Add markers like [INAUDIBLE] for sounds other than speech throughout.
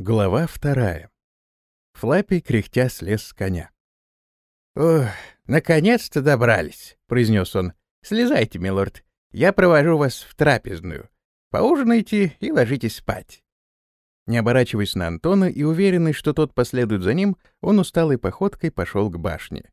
Глава вторая. Флаппи, кряхтя, слез с коня. «Ох, наконец-то добрались», — произнес он. «Слезайте, милорд, я провожу вас в трапезную. Поужинайте и ложитесь спать». Не оборачиваясь на Антона и уверенный, что тот последует за ним, он усталой походкой пошел к башне.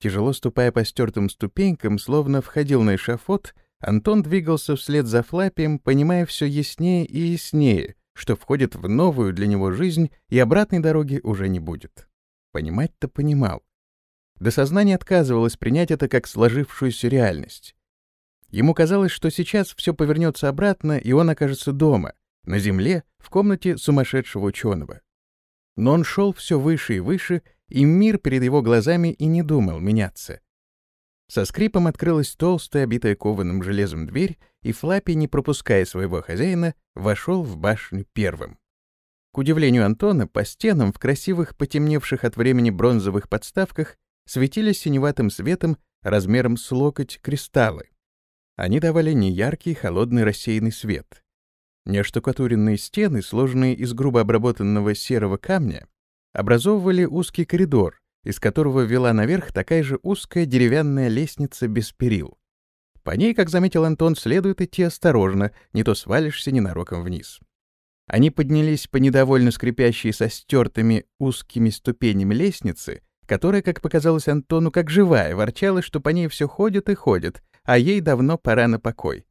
Тяжело ступая по стертым ступенькам, словно входил на эшафот, Антон двигался вслед за Флапием, понимая все яснее и яснее, что входит в новую для него жизнь и обратной дороги уже не будет. Понимать-то понимал. До сознания отказывалось принять это как сложившуюся реальность. Ему казалось, что сейчас все повернется обратно, и он окажется дома, на земле, в комнате сумасшедшего ученого. Но он шел все выше и выше, и мир перед его глазами и не думал меняться. Со скрипом открылась толстая, обитая кованым железом дверь, и Флаппи, не пропуская своего хозяина, вошел в башню первым. К удивлению Антона, по стенам в красивых, потемневших от времени бронзовых подставках светились синеватым светом размером с локоть кристаллы. Они давали неяркий, холодный рассеянный свет. Неоштукатуренные стены, сложенные из грубо обработанного серого камня, образовывали узкий коридор, из которого вела наверх такая же узкая деревянная лестница без перил. По ней, как заметил Антон, следует идти осторожно, не то свалишься ненароком вниз. Они поднялись по недовольно скрипящей со стертыми узкими ступенями лестницы, которая, как показалось Антону, как живая, ворчала, что по ней все ходит и ходит, а ей давно пора на покой.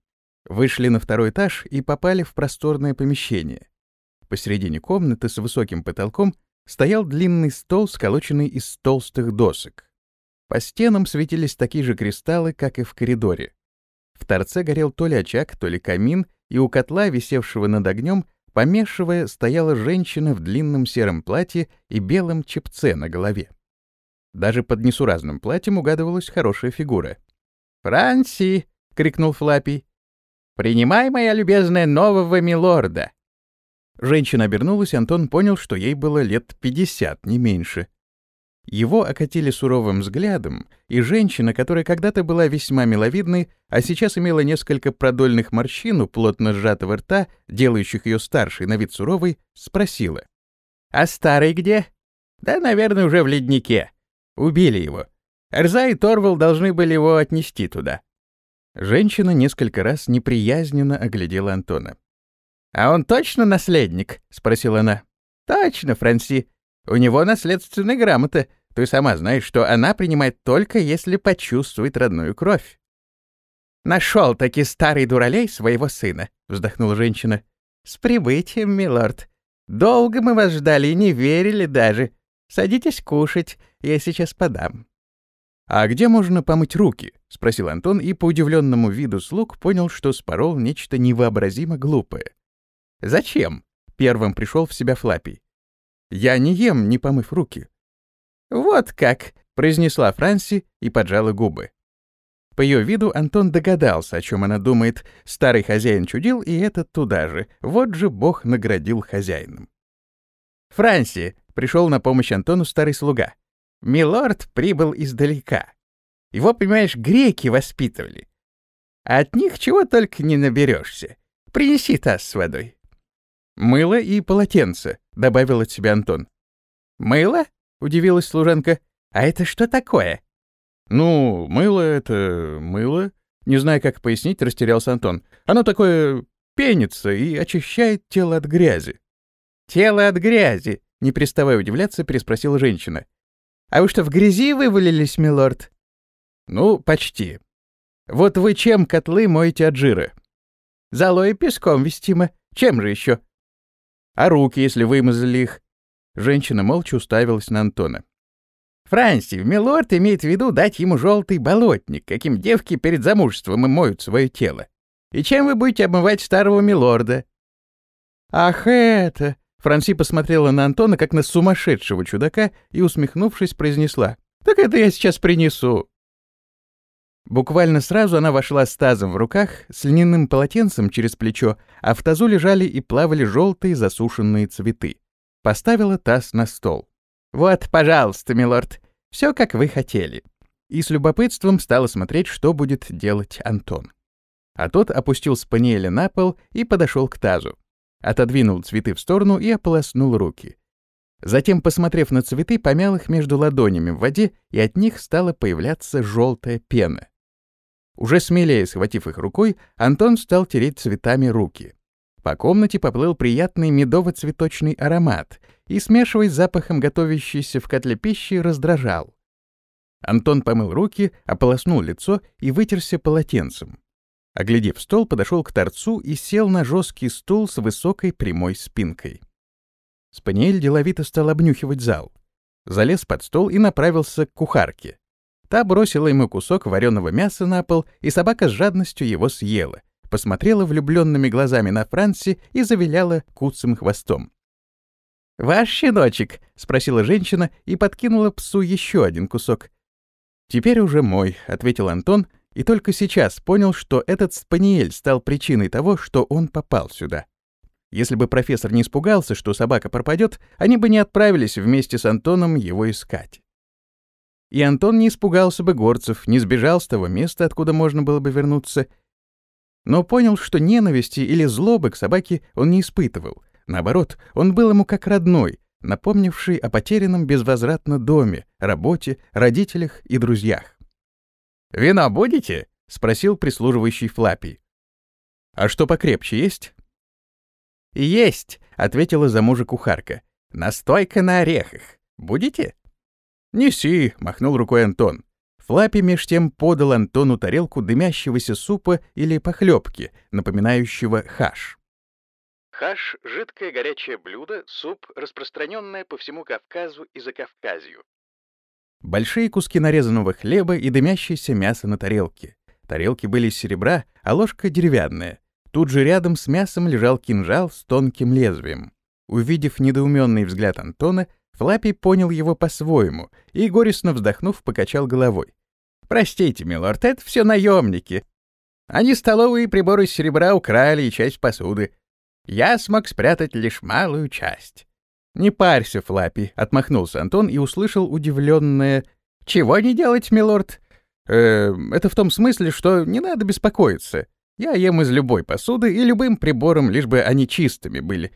Вышли на второй этаж и попали в просторное помещение. Посередине комнаты с высоким потолком стоял длинный стол, сколоченный из толстых досок. По стенам светились такие же кристаллы, как и в коридоре. В торце горел то ли очаг, то ли камин, и у котла, висевшего над огнем, помешивая, стояла женщина в длинном сером платье и белом чепце на голове. Даже под несуразным платьем угадывалась хорошая фигура. «Франси!» — крикнул Флаппий. «Принимай, моя любезная, нового милорда!» Женщина обернулась, и Антон понял, что ей было лет пятьдесят, не меньше. Его окатили суровым взглядом, и женщина, которая когда-то была весьма миловидной, а сейчас имела несколько продольных морщин у плотно сжатого рта, делающих ее старшей на вид суровой, спросила. «А старый где?» «Да, наверное, уже в леднике. Убили его. Эрза и Торвал должны были его отнести туда». Женщина несколько раз неприязненно оглядела Антона. «А он точно наследник?» — спросила она. «Точно, Франси. У него наследственная грамота. Ты сама знаешь, что она принимает только если почувствует родную кровь». «Нашел таки старый дуралей своего сына», — вздохнула женщина. «С прибытием, милорд. Долго мы вас ждали и не верили даже. Садитесь кушать, я сейчас подам». «А где можно помыть руки?» — спросил Антон и по удивленному виду слуг понял, что спорол нечто невообразимо глупое. «Зачем?» — первым пришел в себя Флаппий. «Я не ем, не помыв руки». «Вот как!» — произнесла Франси и поджала губы. По ее виду Антон догадался, о чем она думает. Старый хозяин чудил, и этот туда же. Вот же бог наградил хозяином. «Франси!» — пришел на помощь Антону старый слуга. «Милорд прибыл издалека. Его, понимаешь, греки воспитывали. От них чего только не наберешься. Принеси таз с водой». «Мыло и полотенце», — добавил от себя Антон. «Мыло?» — удивилась служанка. «А это что такое?» «Ну, мыло — это мыло». Не зная, как пояснить, растерялся Антон. «Оно такое пенится и очищает тело от грязи». «Тело от грязи?» — не переставая удивляться, переспросила женщина. «А вы что, в грязи вывалились, милорд?» «Ну, почти. Вот вы чем котлы моете от жира?» «Золой песком вестимо. Чем же еще?» А руки, если вымазали их? Женщина молча уставилась на Антона. Франси, милорд имеет в виду дать ему желтый болотник, каким девки перед замужеством и моют свое тело. И чем вы будете обмывать старого милорда? Ах, это... Франси посмотрела на Антона, как на сумасшедшего чудака, и, усмехнувшись, произнесла. «Так это я сейчас принесу». Буквально сразу она вошла с тазом в руках, с льняным полотенцем через плечо, а в тазу лежали и плавали желтые засушенные цветы. Поставила таз на стол. «Вот, пожалуйста, милорд, все как вы хотели». И с любопытством стала смотреть, что будет делать Антон. А тот опустил спаниеля на пол и подошел к тазу. отодвинул цветы в сторону и ополоснул руки. Затем, посмотрев на цветы, помял их между ладонями в воде, и от них стала появляться желтая пена. Уже смелее схватив их рукой, Антон стал тереть цветами руки. По комнате поплыл приятный медово-цветочный аромат и, смешиваясь с запахом готовящейся в котле пищи, раздражал. Антон помыл руки, ополоснул лицо и вытерся полотенцем. Оглядев стол, подошел к торцу и сел на жесткий стул с высокой прямой спинкой. Спаниель деловито стал обнюхивать зал. Залез под стол и направился к кухарке. Та бросила ему кусок вареного мяса на пол, и собака с жадностью его съела, посмотрела влюбленными глазами на Франси и завиляла куцым хвостом. «Ваш щеночек?» — спросила женщина и подкинула псу еще один кусок. «Теперь уже мой», — ответил Антон, и только сейчас понял, что этот спаниель стал причиной того, что он попал сюда. Если бы профессор не испугался, что собака пропадет, они бы не отправились вместе с Антоном его искать. И Антон не испугался бы горцев, не сбежал с того места, откуда можно было бы вернуться, но понял, что ненависти или злобы к собаке он не испытывал. Наоборот, он был ему как родной, напомнивший о потерянном безвозвратно доме, работе, родителях и друзьях. «Вино будете?» — спросил прислуживающий Флаппи. «А что покрепче есть?» «Есть», — ответила за мужа кухарка. «Настойка на орехах. Будете?» «Неси», — махнул рукой Антон. Флаппи меж тем подал Антону тарелку дымящегося супа или похлебки, напоминающего хаш. Хаш — жидкое горячее блюдо, суп, распространенное по всему Кавказу и Закавказью. Большие куски нарезанного хлеба и дымящееся мясо на тарелке. Тарелки были из серебра, а ложка деревянная. Тут же рядом с мясом лежал кинжал с тонким лезвием. Увидев недоуменный взгляд Антона, Флаппи понял его по-своему и, горестно вздохнув, покачал головой. «Простите, милорд, это все наемники. Они столовые приборы серебра украли и часть посуды. Я смог спрятать лишь малую часть». «Не парься, Флаппи», — отмахнулся Антон и услышал удивленное «Чего не делать, милорд?» э, «Это в том смысле, что не надо беспокоиться. Я ем из любой посуды и любым прибором, лишь бы они чистыми были.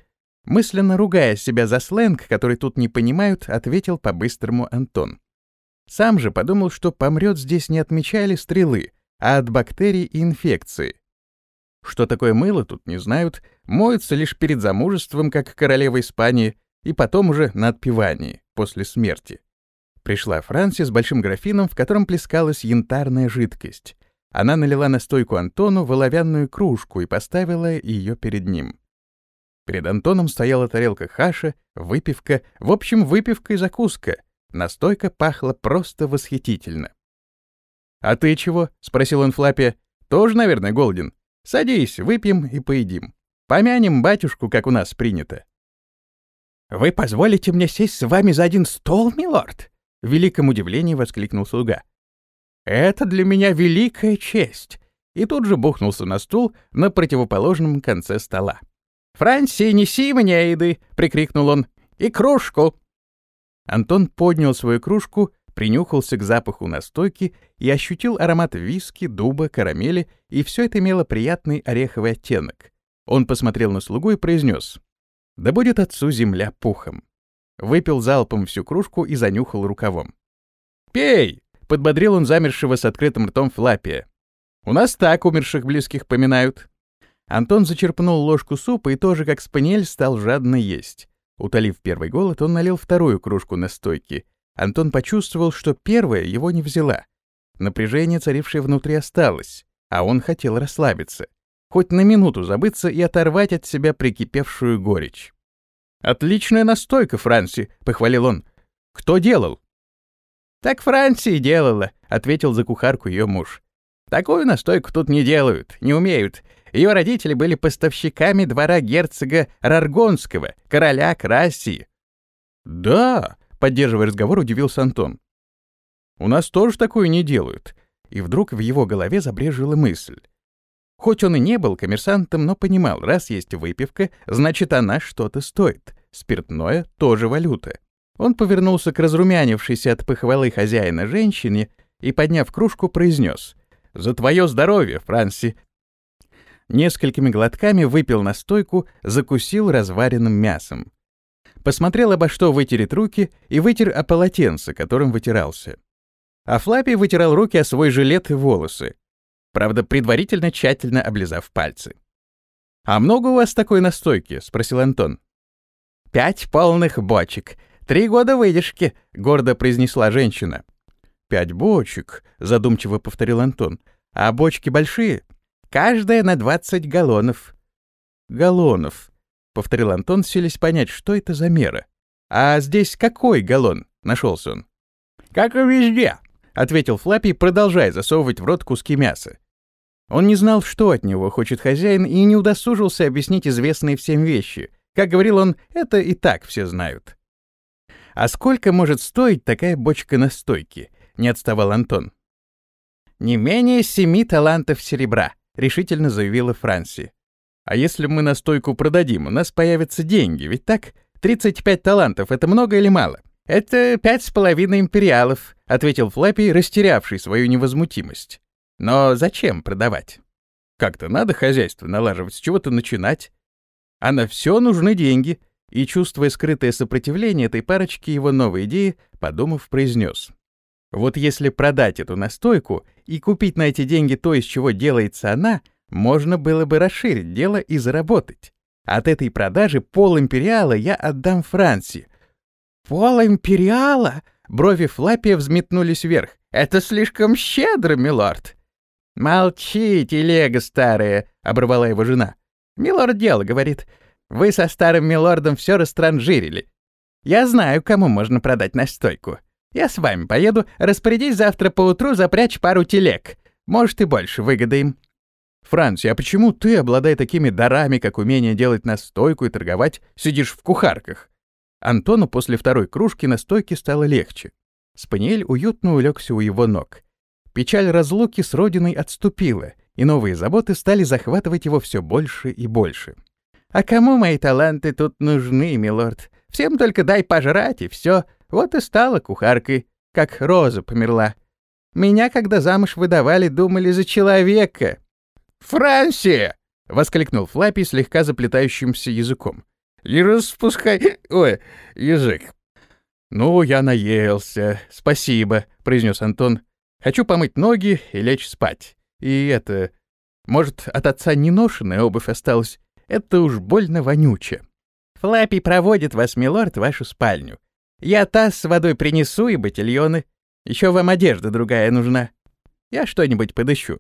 Мысленно ругая себя за сленг, который тут не понимают, ответил по-быстрому Антон. Сам же подумал, что помрет здесь не от меча или стрелы, а от бактерий и инфекции. Что такое мыло, тут не знают, моются лишь перед замужеством, как королева Испании, и потом уже на отпевании, после смерти. Пришла Франси с большим графином, в котором плескалась янтарная жидкость. Она налила на стойку Антону в оловянную кружку и поставила ее перед ним. Перед Антоном стояла тарелка хаша, выпивка, в общем, выпивка и закуска. Настойка пахла просто восхитительно. «А ты чего?» — спросил он Флапе. «Тоже, наверное, голоден. Садись, выпьем и поедим. Помянем батюшку, как у нас принято». «Вы позволите мне сесть с вами за один стол, милорд?» — в великом удивлении воскликнул слуга. «Это для меня великая честь!» И тут же бухнулся на стул на противоположном конце стола. «Франси, неси мне еды!» — прикрикнул он. «И кружку!» Антон поднял свою кружку, принюхался к запаху настойки и ощутил аромат виски, дуба, карамели, и все это имело приятный ореховый оттенок. Он посмотрел на слугу и произнес: «Да будет отцу земля пухом». Выпил залпом всю кружку и занюхал рукавом. «Пей!» — подбодрил он замершего с открытым ртом Флапия. «У нас так умерших близких поминают». Антон зачерпнул ложку супа и тоже, как спаниель, стал жадно есть. Утолив первый голод, он налил вторую кружку на стойке. Антон почувствовал, что первая его не взяла. Напряжение, царившее внутри, осталось, а он хотел расслабиться. Хоть на минуту забыться и оторвать от себя прикипевшую горечь. «Отличная настойка, Франси», — похвалил он. «Кто делал?» «Так Франси делала», — ответил за кухарку ее муж. «Такую настойку тут не делают, не умеют. Ее родители были поставщиками двора герцога Раргонского, короля Красии. «Да», — поддерживая разговор, удивился Антон. «У нас тоже такое не делают». И вдруг в его голове забрежила мысль. Хоть он и не был коммерсантом, но понимал, раз есть выпивка, значит, она что-то стоит. Спиртное — тоже валюта. Он повернулся к разрумянившейся от похвалы хозяина женщине и, подняв кружку, произнес «За твое здоровье, Франси! Несколькими глотками выпил настойку, закусил разваренным мясом. Посмотрел, обо что вытереть руки, и вытер о полотенце, которым вытирался. А Флаппи вытирал руки о свой жилет и волосы, правда, предварительно тщательно облизав пальцы. «А много у вас такой настойки?» — спросил Антон. «Пять полных бочек. Три года выдержки», — гордо произнесла женщина. «Пять бочек», — задумчиво повторил Антон. «А бочки большие?» «Каждая на двадцать галлонов». «Галлонов», — повторил Антон, селись понять, что это за мера. «А здесь какой галлон?» — нашелся он. «Как и везде», — ответил Флаппи, продолжая засовывать в рот куски мяса. Он не знал, что от него хочет хозяин, и не удосужился объяснить известные всем вещи. Как говорил он, это и так все знают. «А сколько может стоить такая бочка настойки?» — не отставал Антон. «Не менее семи талантов серебра», — решительно заявила Франси. «А если мы настойку продадим, у нас появятся деньги, ведь так? 35 талантов — это много или мало?» «Это пять с половиной империалов», — ответил Флаппи, растерявший свою невозмутимость. Но зачем продавать? Как-то надо хозяйство налаживать, с чего-то начинать. А на все нужны деньги. И, чувствуя скрытое сопротивление этой парочки его новой идеи, подумав, произнес. Вот если продать эту настойку и купить на эти деньги то, из чего делается она, можно было бы расширить дело и заработать. От этой продажи пол империала я отдам Франции. Пол империала? Брови Флаппия взметнулись вверх. Это слишком щедро, милорд. «Молчи, телега старая!» — оборвала его жена. «Милорд дело, — говорит, — вы со старым милордом все растранжирили. Я знаю, кому можно продать настойку. Я с вами поеду, распорядись завтра поутру запрячь пару телег. Может, и больше выгодаем». «Франси, а почему ты, обладая такими дарами, как умение делать настойку и торговать, сидишь в кухарках?» Антону после второй кружки настойки стало легче. Спаниель уютно улегся у его ног. Печаль разлуки с родиной отступила, и новые заботы стали захватывать его все больше и больше. «А кому мои таланты тут нужны, милорд? Всем только дай пожрать, и все. Вот и стала кухаркой, как Роза померла. Меня, когда замуж выдавали, думали за человека». «Франция!» — воскликнул Флаппи слегка заплетающимся языком. «Не распускай... Ой, язык!» «Ну, я наелся. Спасибо», — произнес Антон, Хочу помыть ноги и лечь спать. И это... Может, от отца неношенная обувь осталась? Это уж больно вонюче. Флаппи проводит вас, милорд, в вашу спальню. Я таз с водой принесу и ботильоны. Еще вам одежда другая нужна. Я что-нибудь подыщу.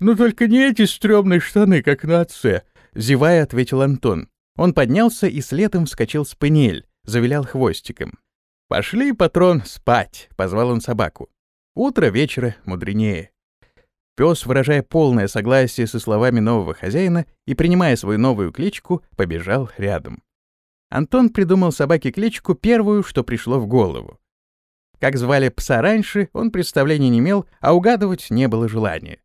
«Ну только не эти стрёмные штаны, как на отце», — зевая ответил Антон. Он поднялся и следом вскочил с панель, завилял хвостиком. «Пошли, патрон, спать», — позвал он собаку. Утро вечера мудренее. Пес, выражая полное согласие со словами нового хозяина и принимая свою новую кличку, побежал рядом. Антон придумал собаке кличку первую, что пришло в голову. Как звали пса раньше, он представления не имел, а угадывать не было желания.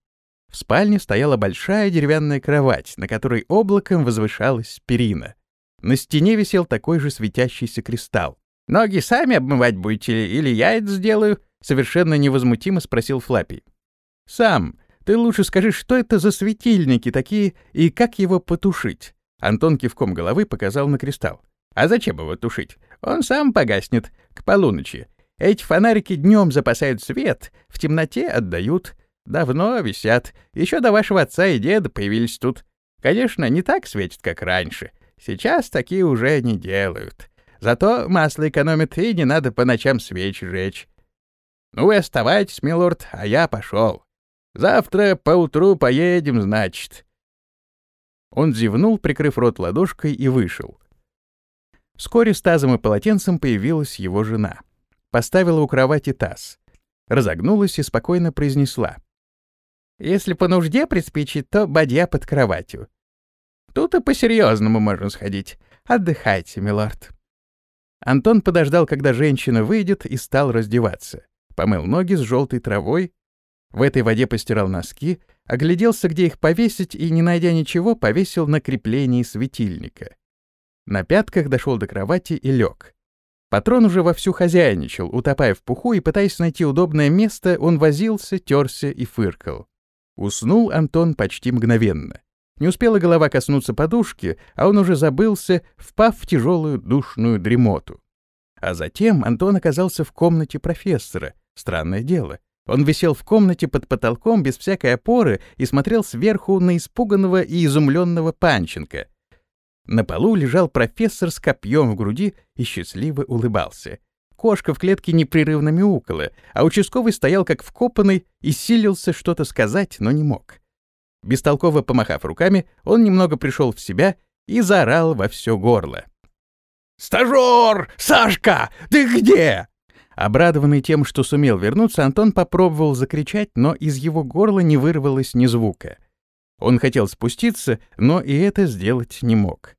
В спальне стояла большая деревянная кровать, на которой облаком возвышалась перина. На стене висел такой же светящийся кристалл. «Ноги сами обмывать будете или я это сделаю?» Совершенно невозмутимо спросил Флаппи. «Сам, ты лучше скажи, что это за светильники такие и как его потушить?» Антон кивком головы показал на кристалл. «А зачем его тушить? Он сам погаснет к полуночи. Эти фонарики днем запасают свет, в темноте отдают. Давно висят. Еще до вашего отца и деда появились тут. Конечно, не так светит, как раньше. Сейчас такие уже не делают. Зато масло экономит, и не надо по ночам свечи жечь. «Ну вы оставайтесь, милорд, а я пошел. Завтра поутру поедем, значит». Он зевнул, прикрыв рот ладошкой, и вышел. Вскоре с тазом и полотенцем появилась его жена. Поставила у кровати таз. Разогнулась и спокойно произнесла. «Если по нужде приспичит, то бадья под кроватью. Тут и по-серьезному можно сходить. Отдыхайте, милорд». Антон подождал, когда женщина выйдет, и стал раздеваться помыл ноги с желтой травой, в этой воде постирал носки, огляделся, где их повесить, и, не найдя ничего, повесил на креплении светильника. На пятках дошел до кровати и лег. Патрон уже вовсю хозяйничал, утопая в пуху, и, пытаясь найти удобное место, он возился, терся и фыркал. Уснул Антон почти мгновенно. Не успела голова коснуться подушки, а он уже забылся, впав в тяжелую душную дремоту. А затем Антон оказался в комнате профессора. Странное дело. Он висел в комнате под потолком без всякой опоры и смотрел сверху на испуганного и изумленного Панченко. На полу лежал профессор с копьем в груди и счастливо улыбался. Кошка в клетке непрерывно мяукала, а участковый стоял как вкопанный и силился что-то сказать, но не мог. Бестолково помахав руками, он немного пришел в себя и заорал во все горло. «Стажер! Сашка! Ты где?» Обрадованный тем, что сумел вернуться, Антон попробовал закричать, но из его горла не вырвалось ни звука. Он хотел спуститься, но и это сделать не мог.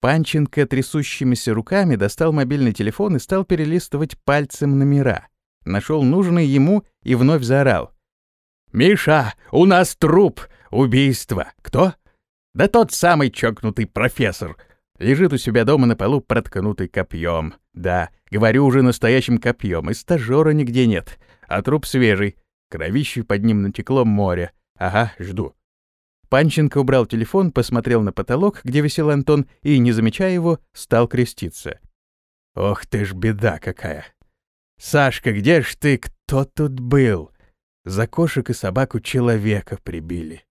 Панченко трясущимися руками достал мобильный телефон и стал перелистывать пальцем номера. Нашел нужный ему и вновь заорал. «Миша, у нас труп! Убийство! Кто?» «Да тот самый чокнутый профессор. Лежит у себя дома на полу, проткнутый копьем. Да, говорю уже настоящим копьем, и стажера нигде нет. А труп свежий. Кровище под ним натекло море. Ага, жду. Панченко убрал телефон, посмотрел на потолок, где висел Антон, и, не замечая его, стал креститься. «Ох ты ж беда какая! Сашка, где ж ты? Кто тут был? За кошек и собаку человека прибили».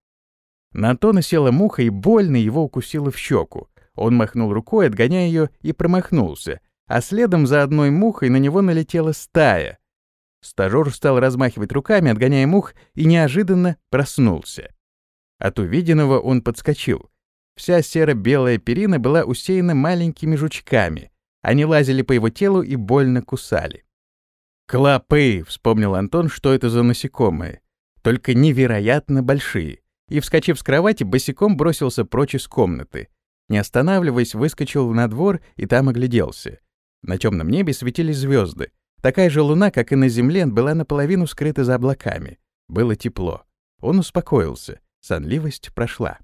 На Антона села муха и больно его укусила в щеку. Он махнул рукой, отгоняя ее, и промахнулся, а следом за одной мухой на него налетела стая. Стажер стал размахивать руками, отгоняя мух, и неожиданно проснулся. От увиденного он подскочил. Вся серо-белая перина была усеяна маленькими жучками. Они лазили по его телу и больно кусали. «Клопы!» — вспомнил Антон, что это за насекомые. Только невероятно большие. И, вскочив с кровати, босиком бросился прочь из комнаты. Не останавливаясь, выскочил на двор и там огляделся. На темном небе светились звезды. Такая же луна, как и на земле, была наполовину скрыта за облаками. Было тепло. Он успокоился. Сонливость прошла.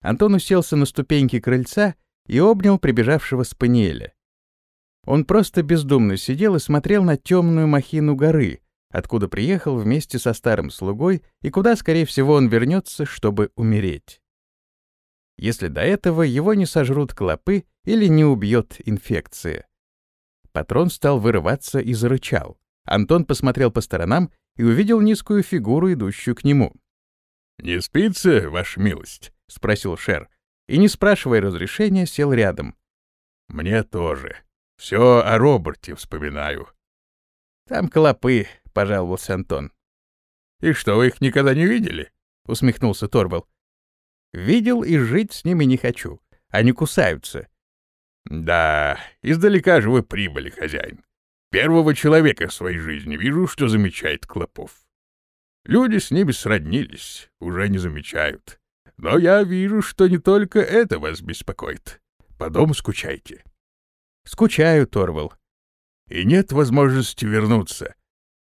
Антон уселся на ступеньки крыльца и обнял прибежавшего спаниеля. Он просто бездумно сидел и смотрел на темную махину горы, откуда приехал вместе со старым слугой и куда, скорее всего, он вернется, чтобы умереть если до этого его не сожрут клопы или не убьет инфекция. Патрон стал вырываться и зарычал. Антон посмотрел по сторонам и увидел низкую фигуру, идущую к нему. «Не спится, ваша милость?» — спросил Шер. И, не спрашивая разрешения, сел рядом. «Мне тоже. Все о Роберте вспоминаю». «Там клопы», — пожаловался Антон. «И что, вы их никогда не видели?» — усмехнулся Торвал. Видел и жить с ними не хочу. Они кусаются. Да, издалека же вы прибыли, хозяин. Первого человека в своей жизни вижу, что замечает клопов. Люди с ними сроднились, уже не замечают. Но я вижу, что не только это вас беспокоит. По дому скучаете. Скучаю, Торвал. И нет возможности вернуться.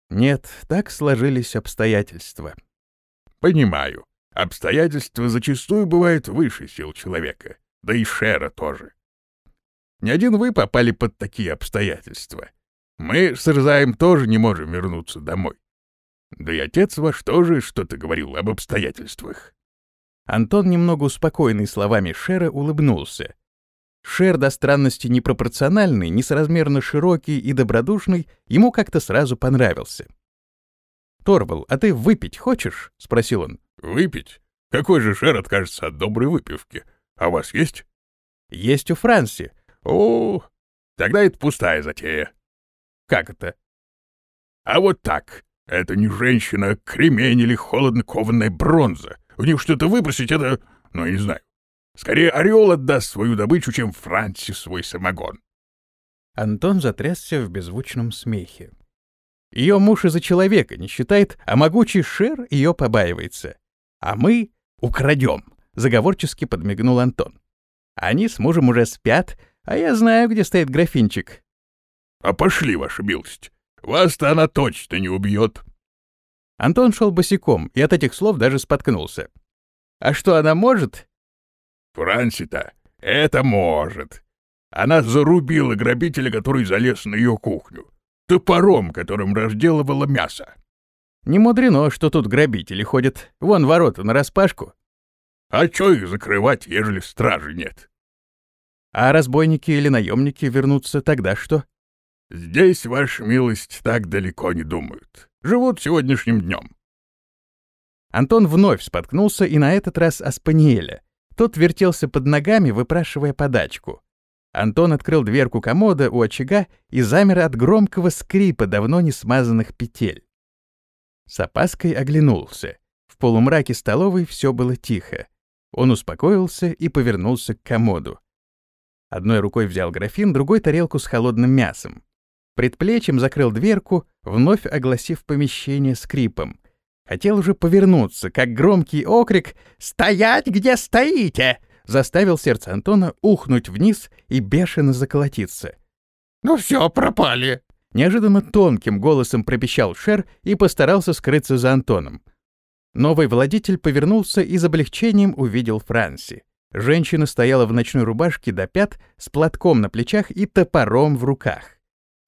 Нет, так сложились обстоятельства. Понимаю. Обстоятельства зачастую бывают выше сил человека, да и Шера тоже. Не один вы попали под такие обстоятельства. Мы с Рзаем тоже не можем вернуться домой. Да и отец ваш тоже что-то говорил об обстоятельствах. Антон, немного успокоенный словами Шера, улыбнулся. Шер до странности непропорциональный, несоразмерно широкий и добродушный, ему как-то сразу понравился. «Торвал, а ты выпить хочешь?» — спросил он. Выпить? Какой же шер откажется от доброй выпивки? А у вас есть? Есть у Франции. О, тогда это пустая затея. Как это? А вот так. Это не женщина, а кремень или холодно кованная бронза. У них что-то выпросить, это... Ну, я не знаю. Скорее Ореол отдаст свою добычу, чем Франси свой самогон. Антон затрясся в беззвучном смехе. Ее муж из-за человека не считает, а могучий Шер ее побаивается. А мы украдем, — заговорчески подмигнул Антон. Они с мужем уже спят, а я знаю, где стоит графинчик. — А пошли, ваша милость. Вас-то она точно не убьет. Антон шел босиком и от этих слов даже споткнулся. — А что она может? — Франси-то это может. Она зарубила грабителя, который залез на ее кухню. Топором, которым разделывала мясо. Не мудрено, что тут грабители ходят. Вон ворота нараспашку. А чё их закрывать, ежели стражи нет? А разбойники или наемники вернутся, тогда что? Здесь, ваша милость, так далеко не думают. Живут сегодняшним днем. Антон вновь споткнулся и на этот раз о спаниеля. Тот вертелся под ногами, выпрашивая подачку. Антон открыл дверку комода у очага и замер от громкого скрипа давно не смазанных петель. С опаской оглянулся. В полумраке столовой все было тихо. Он успокоился и повернулся к комоду. Одной рукой взял графин, другой — тарелку с холодным мясом. Предплечьем закрыл дверку, вновь огласив помещение скрипом. Хотел уже повернуться, как громкий окрик «Стоять, где стоите!» заставил сердце Антона ухнуть вниз и бешено заколотиться. «Ну все, пропали!» Неожиданно тонким голосом пропищал Шер и постарался скрыться за Антоном. Новый владетель повернулся и с облегчением увидел Франси. Женщина стояла в ночной рубашке до пят с платком на плечах и топором в руках.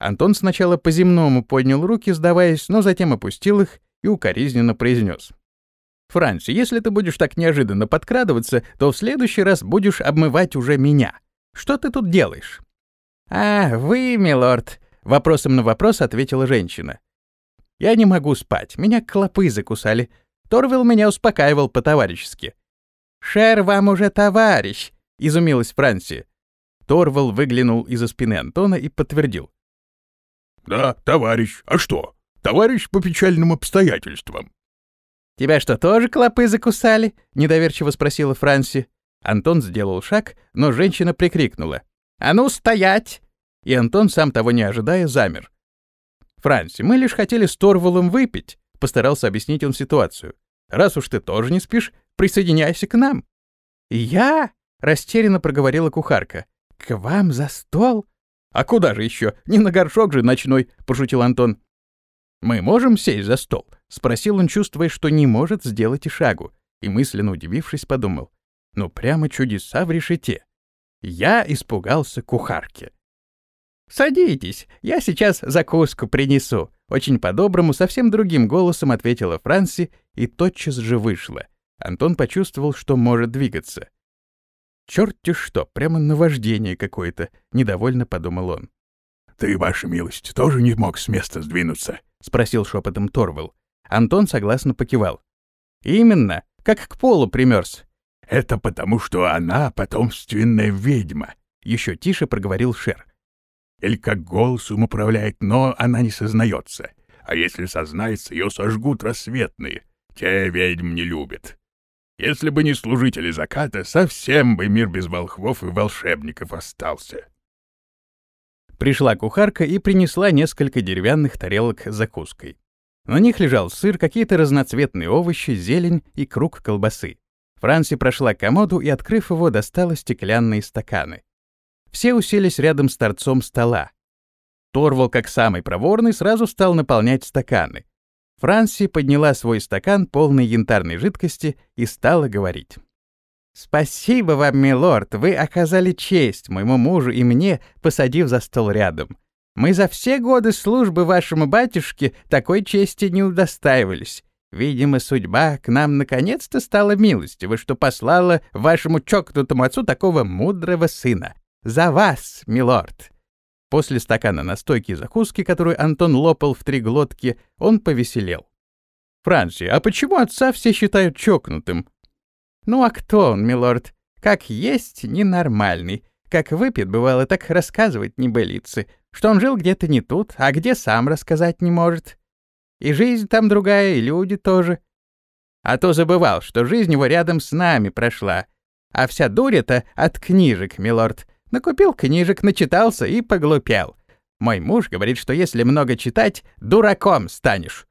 Антон сначала по-земному поднял руки, сдаваясь, но затем опустил их и укоризненно произнес. «Франси, если ты будешь так неожиданно подкрадываться, то в следующий раз будешь обмывать уже меня. Что ты тут делаешь?» «А, вы, милорд», — вопросом на вопрос ответила женщина. «Я не могу спать, меня клопы закусали. Торвилл меня успокаивал по-товарищески». «Шер вам уже товарищ», — изумилась Франси. Торвал выглянул из-за спины Антона и подтвердил. Да, товарищ. А что? Товарищ по печальным обстоятельствам. Тебя что, тоже клопы закусали? Недоверчиво спросила Франси. Антон сделал шаг, но женщина прикрикнула. «А ну, стоять!» И Антон, сам того не ожидая, замер. «Франси, мы лишь хотели с Торвалом выпить», — постарался объяснить он ситуацию. «Раз уж ты тоже не спишь, присоединяйся к нам». «Я?» — растерянно проговорила кухарка. «К вам за стол? «А куда же еще? Не на горшок же ночной», — пошутил Антон. «Мы можем сесть за стол?» — спросил он, чувствуя, что не может сделать и шагу, и мысленно удивившись, подумал. «Ну прямо чудеса в решете». Я испугался кухарки. «Садитесь, я сейчас закуску принесу», — очень по-доброму, совсем другим голосом ответила Франси и тотчас же вышла. Антон почувствовал, что может двигаться. Черт-те что, прямо наваждение какое-то, недовольно подумал он. Ты, ваша милость, тоже не мог с места сдвинуться? спросил шепотом Торвелл. Антон согласно покивал. Именно, как к полу примерз. Это потому, что она потомственная ведьма, еще тише проговорил Шер. Или как голосом управляет, но она не сознается. А если сознается, ее сожгут рассветные. Те ведьм не любят. Если бы не служители заката, совсем бы мир без волхвов и волшебников остался. Пришла кухарка и принесла несколько деревянных тарелок с закуской. На них лежал сыр, какие-то разноцветные овощи, зелень и круг колбасы. Франси прошла к комоду и, открыв его, достала стеклянные стаканы. Все уселись рядом с торцом стола. Торвал, как самый проворный, сразу стал наполнять стаканы. Франси подняла свой стакан, полный янтарной жидкости, и стала говорить. «Спасибо вам, милорд, вы оказали честь моему мужу и мне, посадив за стол рядом. Мы за все годы службы вашему батюшке такой чести не удостаивались. Видимо, судьба к нам наконец-то стала милостива, что послала вашему чокнутому отцу такого мудрого сына. За вас, милорд!» После стакана настойки и закуски, которую Антон лопал в три глотки, он повеселел. «Франси, а почему отца все считают чокнутым?» «Ну а кто он, милорд? Как есть, ненормальный. Как выпьет, бывало, так рассказывать небылицы, что он жил где-то не тут, а где сам рассказать не может. И жизнь там другая, и люди тоже. А то забывал, что жизнь его рядом с нами прошла. А вся дурь это от книжек, милорд. Накупил книжек, начитался и поглупел. Мой муж говорит, что если много читать, дураком станешь.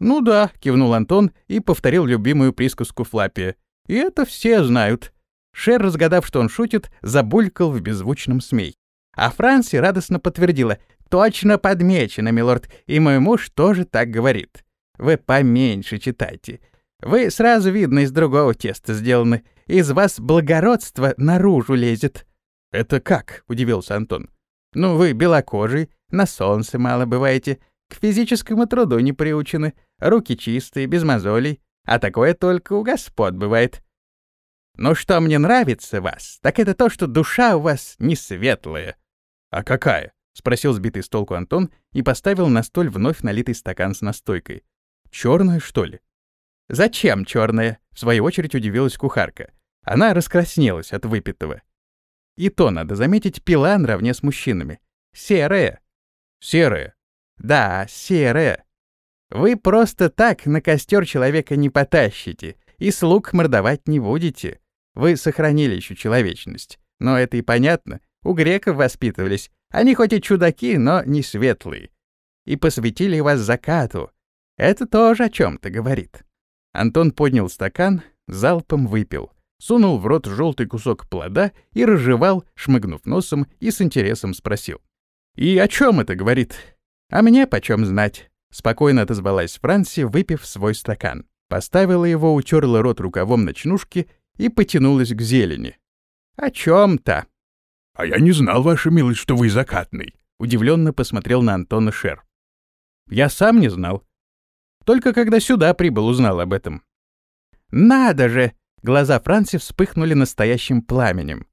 «Ну да», — кивнул Антон и повторил любимую присказку Флаппия. «И это все знают». Шер, разгадав, что он шутит, забулькал в беззвучном смей. А Франси радостно подтвердила. «Точно подмечено, милорд, и мой муж тоже так говорит. Вы поменьше читайте. Вы сразу видно из другого теста сделаны. Из вас благородство наружу лезет». «Это как?» — удивился Антон. «Ну, вы белокожий, на солнце мало бываете, к физическому труду не приучены, руки чистые, без мозолей, а такое только у господ бывает». Но что мне нравится вас, так это то, что душа у вас не светлая. А какая? спросил сбитый с толку Антон и поставил на столь вновь налитый стакан с настойкой. Черная, что ли? Зачем черная? В свою очередь удивилась кухарка. Она раскраснелась от выпитого. И то, надо заметить, пила наравне с мужчинами. Серая. Серая? Да, серая. Вы просто так на костер человека не потащите и слуг мордовать не будете. Вы сохранили еще человечность. Но это и понятно. У греков воспитывались. Они хоть и чудаки, но не светлые. И посвятили вас закату. Это тоже о чем-то говорит. Антон поднял стакан, залпом выпил, сунул в рот желтый кусок плода и разжевал, шмыгнув носом, и с интересом спросил. «И о чем это говорит?» «А мне почем знать?» Спокойно отозвалась Франси, выпив свой стакан. Поставила его, утерла рот рукавом ночнушки и потянулась к зелени. «О чем-то?» — А я не знал, ваша милость, что вы закатный. Удивленно посмотрел на Антона Шер. Я сам не знал. Только когда сюда прибыл, узнал об этом. «Надо же!» Глаза Франси вспыхнули настоящим пламенем.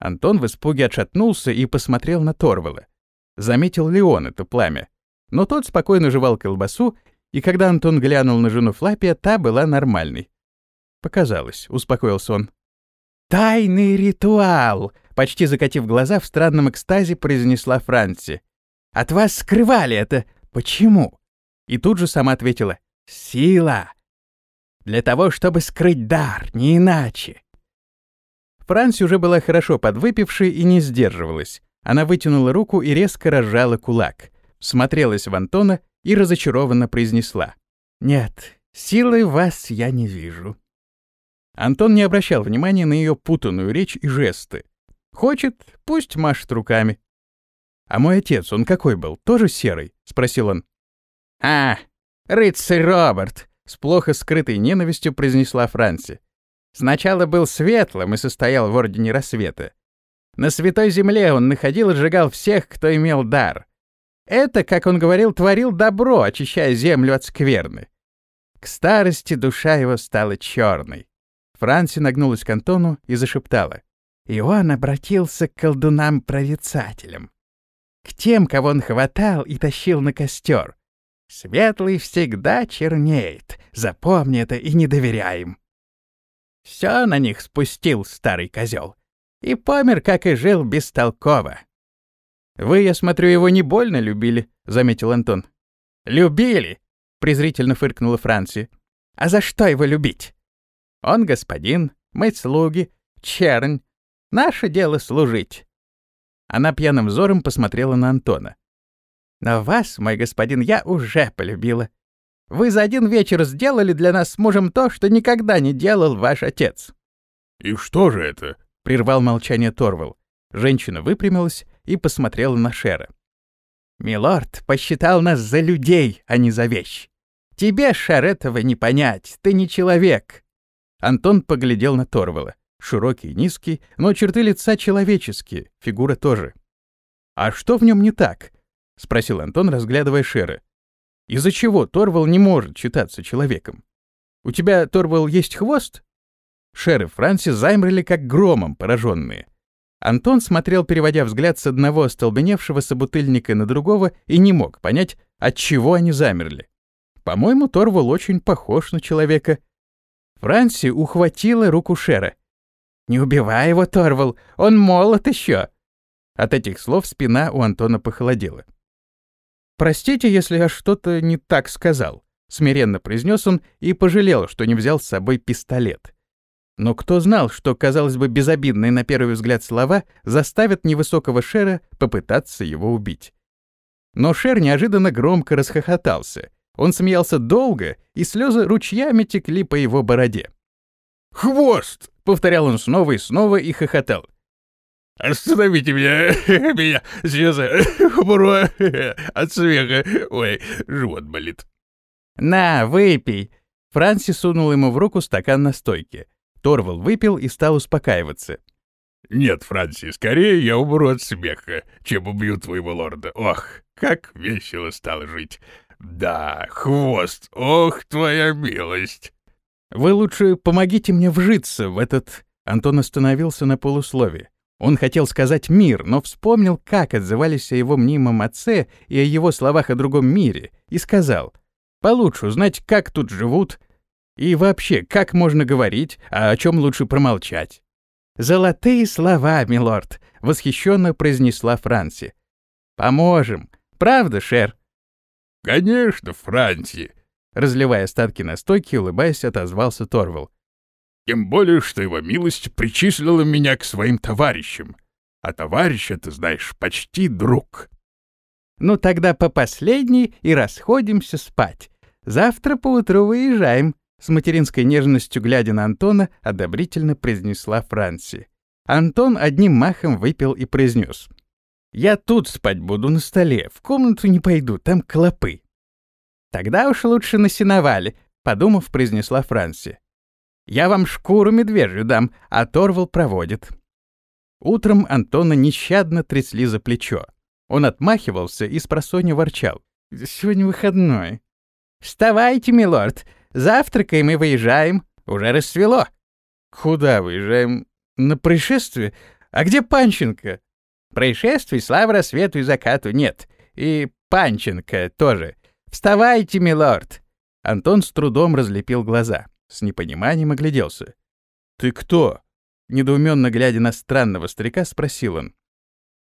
Антон в испуге отшатнулся и посмотрел на Торвала. Заметил ли он это пламя? Но тот спокойно жевал колбасу, и когда Антон глянул на жену Флапия, та была нормальной. «Показалось», — успокоился он. «Тайный ритуал!» — почти закатив глаза, в странном экстазе произнесла Франси. «От вас скрывали это. Почему?» И тут же сама ответила. «Сила! Для того, чтобы скрыть дар, не иначе!» Франси уже была хорошо подвыпившей и не сдерживалась. Она вытянула руку и резко разжала кулак, смотрелась в Антона и разочарованно произнесла. «Нет, силы вас я не вижу». Антон не обращал внимания на ее путанную речь и жесты. Хочет, пусть машет руками. «А мой отец, он какой был? Тоже серый?» — спросил он. «А, рыцарь Роберт!» — с плохо скрытой ненавистью произнесла Франси. «Сначала был светлым и состоял в Ордене Рассвета. На Святой Земле он находил и сжигал всех, кто имел дар. Это, как он говорил, творил добро, очищая землю от скверны. К старости душа его стала черной. Франси нагнулась к Антону и зашептала. И он обратился к колдунам-прорицателям. К тем, кого он хватал и тащил на костер. Светлый всегда чернеет. Запомни это и не доверяй им. Все на них спустил старый козел. И помер, как и жил, бестолково. «Вы, я смотрю, его не больно любили», — заметил Антон. «Любили», — презрительно фыркнула Франси. «А за что его любить? Он господин, мы слуги, чернь. Наше дело служить. Она пьяным взором посмотрела на Антона. Но вас, мой господин, я уже полюбила. Вы за один вечер сделали для нас с мужем то, что никогда не делал ваш отец. И что же это? прервал молчание Торвал. Женщина выпрямилась и посмотрела на Шера. «Милорд посчитал нас за людей, а не за вещь. Тебе, Шер, этого не понять, ты не человек. Антон поглядел на Торвала. Широкий, низкий, но черты лица человеческие, фигура тоже. «А что в нем не так?» — спросил Антон, разглядывая Шера. «Из-за чего Торвал не может считаться человеком? У тебя, Торвал, есть хвост?» Шер и Франсис замерли как громом пораженные. Антон смотрел, переводя взгляд с одного остолбеневшего собутыльника на другого и не мог понять, от чего они замерли. По-моему, Торвал очень похож на человека, Франси ухватила руку Шера. «Не убивай его, Торвал, он молод еще!» От этих слов спина у Антона похолодела. «Простите, если я что-то не так сказал», — смиренно произнес он и пожалел, что не взял с собой пистолет. Но кто знал, что, казалось бы, безобидные на первый взгляд слова заставят невысокого Шера попытаться его убить. Но Шер неожиданно громко расхохотался — он смеялся долго, и слезы ручьями текли по его бороде. «Хвост!» — повторял он снова и снова и хохотал. «Остановите меня! [LAUGHS] Меня сейчас [LAUGHS] умру [LAUGHS] от смеха! Ой, живот болит!» «На, выпей!» Франси сунул ему в руку стакан настойки. Торвал выпил и стал успокаиваться. «Нет, Франси, скорее я умру от смеха, чем убью твоего лорда. Ох, как весело стало жить! Да, хвост, ох, твоя милость. Вы лучше помогите мне вжиться в этот...» Антон остановился на полуслове. Он хотел сказать «мир», но вспомнил, как отзывались о его мнимом отце и о его словах о другом мире, и сказал «Получше узнать, как тут живут, и вообще, как можно говорить, а о чем лучше промолчать». «Золотые слова, милорд», — восхищенно произнесла Франси. «Поможем. Правда, Шер?» «Конечно, Франси», — разливая остатки настойки, улыбаясь, отозвался Торвал. Тем более, что его милость причислила меня к своим товарищам. А товарищ, ты знаешь, почти друг. Ну тогда по последней и расходимся спать. Завтра поутру выезжаем, с материнской нежностью глядя на Антона, одобрительно произнесла Франси. Антон одним махом выпил и произнес. «Я тут спать буду на столе, в комнату не пойду, там клопы». «Тогда уж лучше на сеновале», — подумав, произнесла Франси. Я вам шкуру медвежью дам, а Торвал проводит». Утром Антона нещадно трясли за плечо. Он отмахивался и с просонью ворчал. «Сегодня выходной». «Вставайте, милорд! Завтракаем и выезжаем. Уже рассвело». «Куда выезжаем? На происшествие? А где Панченко?» «Происшествий, слава рассвету и закату нет. И Панченко тоже. Вставайте, милорд!» Антон с трудом разлепил глаза. С непониманием огляделся. «Ты кто?» Недоуменно глядя на странного старика, спросил он.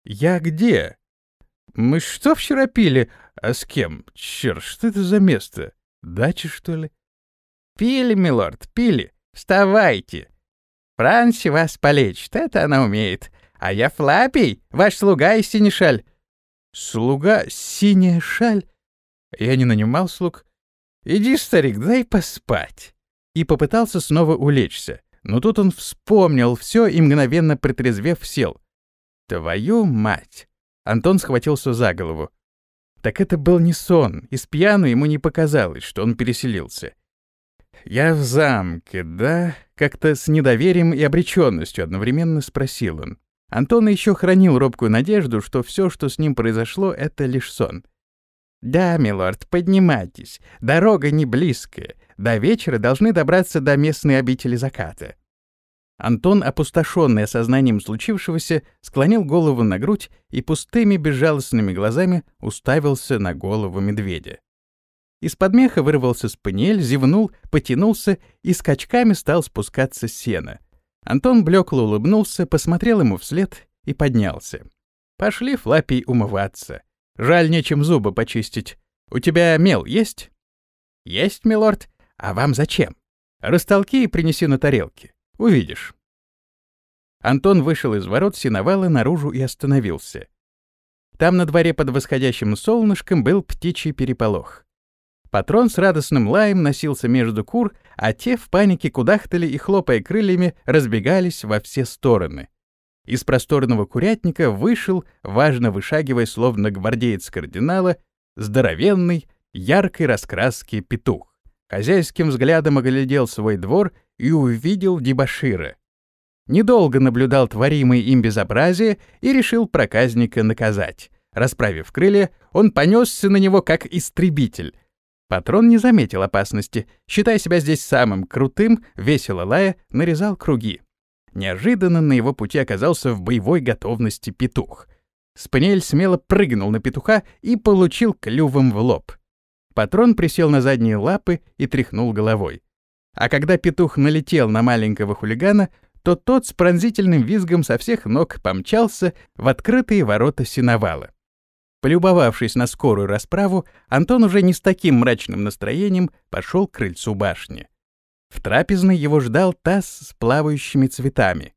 «Я где?» «Мы что вчера пили? А с кем? Черт, что это за место? Дача, что ли?» «Пили, милорд, пили. Вставайте. Франси вас полечит, это она умеет. А я Флапий, ваш слуга и синешаль». «Слуга? Синяя шаль?» Я не нанимал слуг. «Иди, старик, дай поспать» и попытался снова улечься. Но тут он вспомнил все и мгновенно притрезвев сел. «Твою мать!» Антон схватился за голову. Так это был не сон, и с пьяну ему не показалось, что он переселился. «Я в замке, да?» — как-то с недоверием и обреченностью одновременно спросил он. Антон еще хранил робкую надежду, что все, что с ним произошло, — это лишь сон. «Да, милорд, поднимайтесь. Дорога не близкая. До вечера должны добраться до местной обители заката». Антон, опустошенный осознанием случившегося, склонил голову на грудь и пустыми безжалостными глазами уставился на голову медведя. Из-под меха вырвался спаниель, зевнул, потянулся и скачками стал спускаться с сена. Антон блекло улыбнулся, посмотрел ему вслед и поднялся. «Пошли, Флапий, умываться. Жаль, нечем зубы почистить. У тебя мел есть?» «Есть, милорд. А вам зачем? Растолки и принеси на тарелке. Увидишь». Антон вышел из ворот синовала наружу и остановился. Там на дворе под восходящим солнышком был птичий переполох. Патрон с радостным лаем носился между кур, а те в панике кудахтали и, хлопая крыльями, разбегались во все стороны. Из просторного курятника вышел, важно вышагивая, словно гвардеец кардинала, здоровенный, яркой раскраски петух. Хозяйским взглядом оглядел свой двор и увидел дебошира. Недолго наблюдал творимое им безобразие и решил проказника наказать. Расправив крылья, он понесся на него как истребитель. Патрон не заметил опасности, считая себя здесь самым крутым, весело лая, нарезал круги. Неожиданно на его пути оказался в боевой готовности петух. Спаниель смело прыгнул на петуха и получил клювом в лоб. Патрон присел на задние лапы и тряхнул головой. А когда петух налетел на маленького хулигана, то тот с пронзительным визгом со всех ног помчался в открытые ворота синовала. Полюбовавшись на скорую расправу, Антон уже не с таким мрачным настроением пошел к крыльцу башни. В трапезной его ждал таз с плавающими цветами.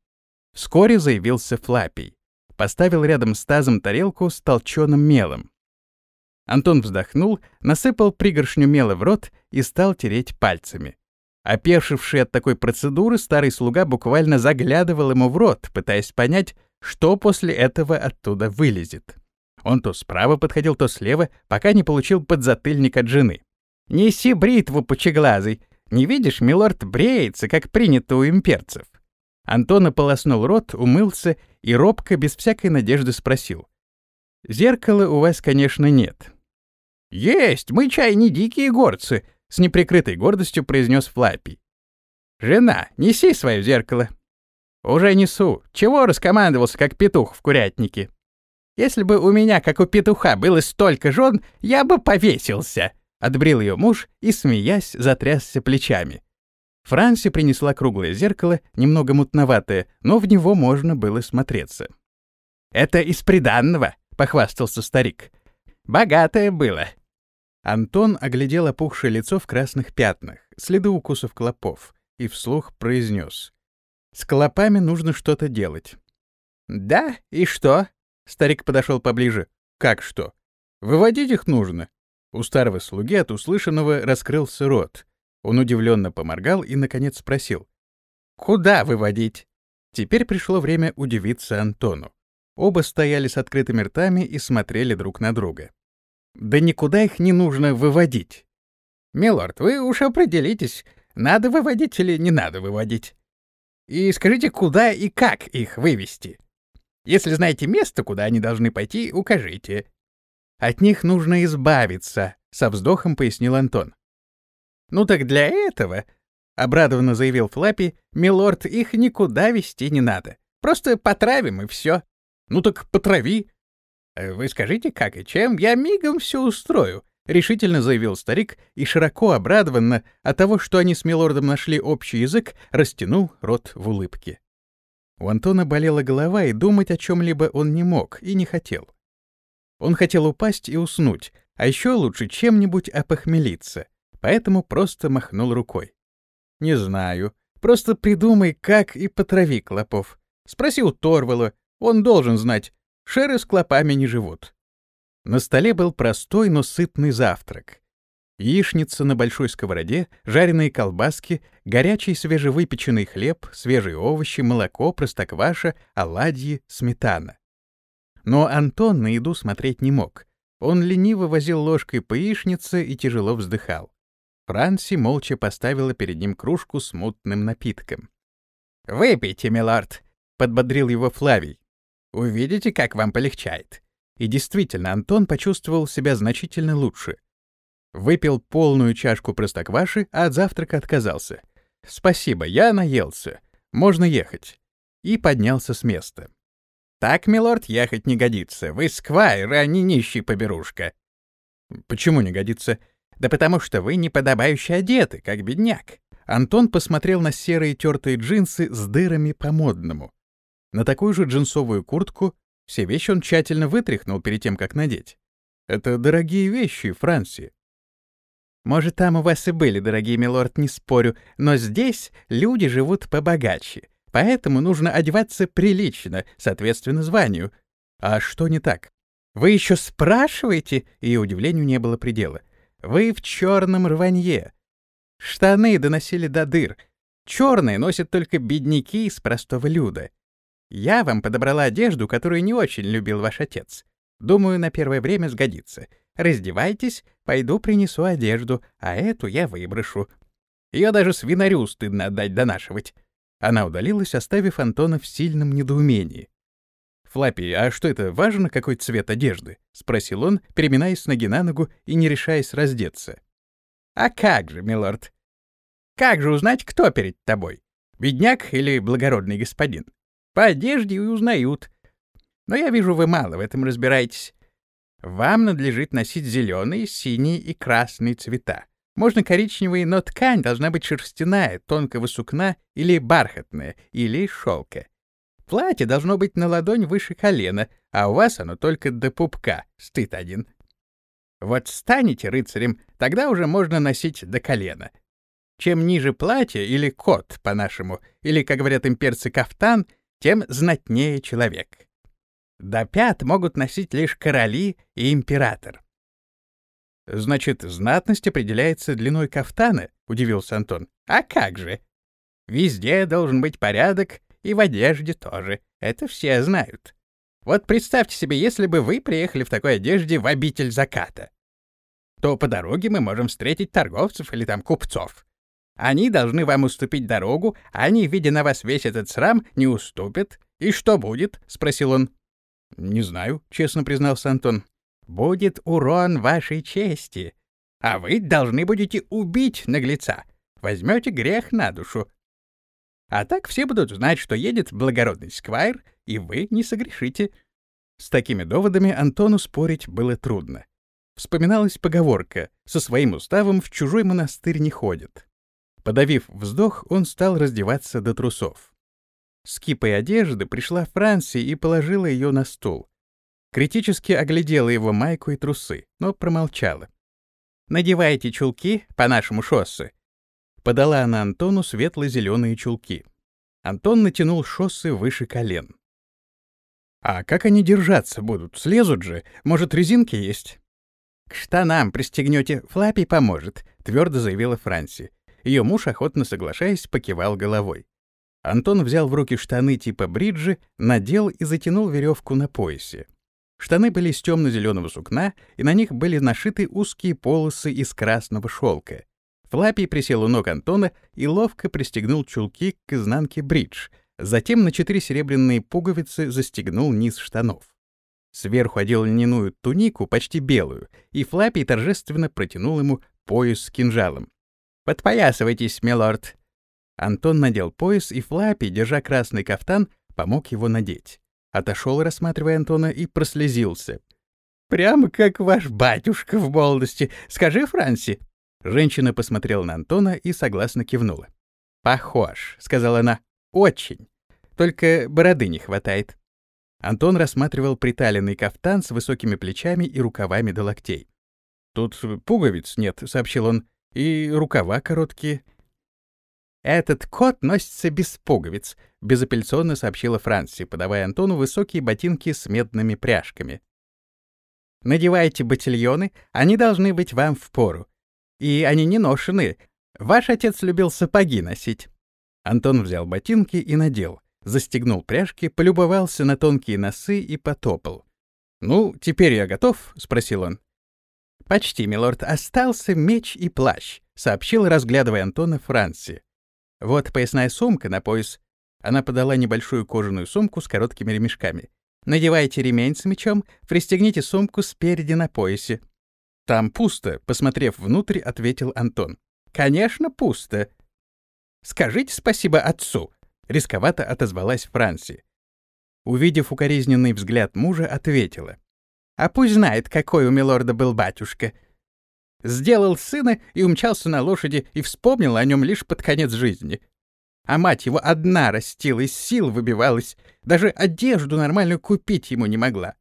Вскоре заявился Флапий. Поставил рядом с тазом тарелку с толченым мелом. Антон вздохнул, насыпал пригоршню мела в рот и стал тереть пальцами. Опешивший от такой процедуры, старый слуга буквально заглядывал ему в рот, пытаясь понять, что после этого оттуда вылезет. Он то справа подходил, то слева, пока не получил подзатыльник от жены. «Неси бритву, пучеглазый! Не видишь, милорд бреется, как принято у имперцев!» Антон ополоснул рот, умылся и робко, без всякой надежды спросил. Зеркала у вас, конечно, нет. Есть, мы чай не дикие горцы, с неприкрытой гордостью произнес Флаппи. «Жена, неси свое зеркало». «Уже несу. Чего раскомандовался, как петух в курятнике?» «Если бы у меня, как у петуха, было столько жен, я бы повесился», — отбрил ее муж и, смеясь, затрясся плечами. Франси принесла круглое зеркало, немного мутноватое, но в него можно было смотреться. «Это из приданного», — похвастался старик. «Богатое было». Антон оглядел опухшее лицо в красных пятнах, следы укусов клопов, и вслух произнес. «С клопами нужно что-то делать». «Да, и что?» Старик подошел поближе. «Как что? Выводить их нужно». У старого слуги от услышанного раскрылся рот. Он удивленно поморгал и, наконец, спросил. «Куда выводить?» Теперь пришло время удивиться Антону. Оба стояли с открытыми ртами и смотрели друг на друга. «Да никуда их не нужно выводить». «Милорд, вы уж определитесь, надо выводить или не надо выводить. И скажите, куда и как их вывести. Если знаете место, куда они должны пойти, укажите. От них нужно избавиться, со вздохом пояснил Антон. Ну так для этого, обрадованно заявил Флаппи, милорд, их никуда вести не надо. Просто потравим и все. Ну так потрави. Э, вы скажите, как и чем, я мигом все устрою. — решительно заявил старик и, широко обрадованно от того, что они с милордом нашли общий язык, растянул рот в улыбке. У Антона болела голова, и думать о чем-либо он не мог и не хотел. Он хотел упасть и уснуть, а еще лучше чем-нибудь опохмелиться, поэтому просто махнул рукой. «Не знаю. Просто придумай, как и потрави клопов. Спроси у Торвала, он должен знать. Шеры с клопами не живут». На столе был простой, но сытный завтрак. Яичница на большой сковороде, жареные колбаски, горячий свежевыпеченный хлеб, свежие овощи, молоко, простокваша, оладьи, сметана. Но Антон на еду смотреть не мог. Он лениво возил ложкой по яичнице и тяжело вздыхал. Франси молча поставила перед ним кружку с мутным напитком. «Выпейте, милорд!» — подбодрил его Флавий. «Увидите, как вам полегчает. И действительно, Антон почувствовал себя значительно лучше. Выпил полную чашку простокваши, а от завтрака отказался. «Спасибо, я наелся. Можно ехать». И поднялся с места. «Так, милорд, ехать не годится. Вы сквайр, а не нищий поберушка». «Почему не годится?» «Да потому что вы неподобающе одеты, как бедняк». Антон посмотрел на серые тертые джинсы с дырами по-модному. На такую же джинсовую куртку все вещи он тщательно вытряхнул перед тем, как надеть. Это дорогие вещи, Франси. Может, там у вас и были, дорогие милорд, не спорю, но здесь люди живут побогаче, поэтому нужно одеваться прилично, соответственно званию. А что не так? Вы еще спрашиваете? И удивлению не было предела. Вы в черном рванье. Штаны доносили до дыр. Черные носят только бедняки из простого люда. Я вам подобрала одежду, которую не очень любил ваш отец. Думаю, на первое время сгодится. Раздевайтесь, пойду принесу одежду, а эту я выброшу. Ее даже свинарю стыдно отдать донашивать». Она удалилась, оставив Антона в сильном недоумении. «Флаппи, а что это, важно, какой цвет одежды?» — спросил он, переминаясь с ноги на ногу и не решаясь раздеться. «А как же, милорд? Как же узнать, кто перед тобой? Бедняк или благородный господин? По одежде и узнают. Но я вижу, вы мало в этом разбираетесь. Вам надлежит носить зеленый, синий и красный цвета. Можно коричневый, но ткань должна быть шерстяная, тонкого сукна или бархатная, или шелка. Платье должно быть на ладонь выше колена, а у вас оно только до пупка, стыд один. Вот станете рыцарем, тогда уже можно носить до колена. Чем ниже платье или кот, по-нашему, или, как говорят имперцы, кафтан — тем знатнее человек. До пят могут носить лишь короли и император. «Значит, знатность определяется длиной кафтана?» — удивился Антон. «А как же? Везде должен быть порядок, и в одежде тоже. Это все знают. Вот представьте себе, если бы вы приехали в такой одежде в обитель заката, то по дороге мы можем встретить торговцев или там купцов. Они должны вам уступить дорогу, а они, видя на вас весь этот срам, не уступят. И что будет? — спросил он. — Не знаю, — честно признался Антон. — Будет урон вашей чести. А вы должны будете убить наглеца. Возьмете грех на душу. А так все будут знать, что едет благородный сквайр, и вы не согрешите. С такими доводами Антону спорить было трудно. Вспоминалась поговорка «со своим уставом в чужой монастырь не ходит». Подавив вздох, он стал раздеваться до трусов. С кипой одежды пришла Франси и положила ее на стул. Критически оглядела его майку и трусы, но промолчала. «Надевайте чулки по нашему шоссе». Подала она Антону светло-зеленые чулки. Антон натянул шоссы выше колен. «А как они держаться будут? Слезут же? Может, резинки есть?» «К штанам пристегнете, Флаппи поможет», — твердо заявила Франси. Ее муж, охотно соглашаясь, покивал головой. Антон взял в руки штаны типа бриджи, надел и затянул веревку на поясе. Штаны были из темно-зеленого сукна, и на них были нашиты узкие полосы из красного шелка. Флаппи присел у ног Антона и ловко пристегнул чулки к изнанке бридж, затем на четыре серебряные пуговицы застегнул низ штанов. Сверху одел льняную тунику, почти белую, и Флаппи торжественно протянул ему пояс с кинжалом. «Подпоясывайтесь, милорд!» Антон надел пояс, и Флаппи, держа красный кафтан, помог его надеть. Отошел, рассматривая Антона, и прослезился. «Прямо как ваш батюшка в молодости. Скажи, Франси!» Женщина посмотрела на Антона и согласно кивнула. «Похож», — сказала она. «Очень. Только бороды не хватает». Антон рассматривал приталенный кафтан с высокими плечами и рукавами до локтей. «Тут пуговиц нет», — сообщил он, — «и рукава короткие». «Этот кот носится без пуговиц», — безапелляционно сообщила Франси, подавая Антону высокие ботинки с медными пряжками. «Надевайте ботильоны, они должны быть вам в пору. И они не ношены. Ваш отец любил сапоги носить». Антон взял ботинки и надел, застегнул пряжки, полюбовался на тонкие носы и потопал. «Ну, теперь я готов?» — спросил он. «Почти, милорд. Остался меч и плащ», — сообщил, разглядывая Антона Франси. «Вот поясная сумка на пояс». Она подала небольшую кожаную сумку с короткими ремешками. «Надевайте ремень с мечом, пристегните сумку спереди на поясе». «Там пусто», — посмотрев внутрь, ответил Антон. «Конечно, пусто». «Скажите спасибо отцу», — рисковато отозвалась Франси. Увидев укоризненный взгляд мужа, ответила. «А пусть знает, какой у милорда был батюшка. Сделал сына и умчался на лошади и вспомнил о нем лишь под конец жизни. А мать его одна растила, из сил выбивалась, даже одежду нормальную купить ему не могла.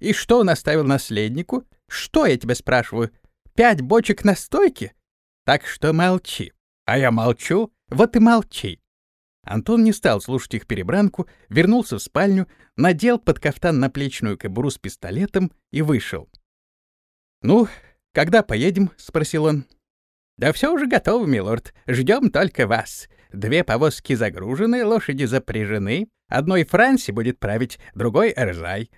И что он оставил наследнику? Что, я тебя спрашиваю? Пять бочек настойки? Так что молчи. А я молчу, вот и молчи. Антон не стал слушать их перебранку, вернулся в спальню, надел под кафтан наплечную кобуру с пистолетом и вышел. «Ну, когда поедем?» — спросил он. «Да все уже готово, милорд. Ждем только вас. Две повозки загружены, лошади запряжены. Одной Франси будет править, другой — Эрзай.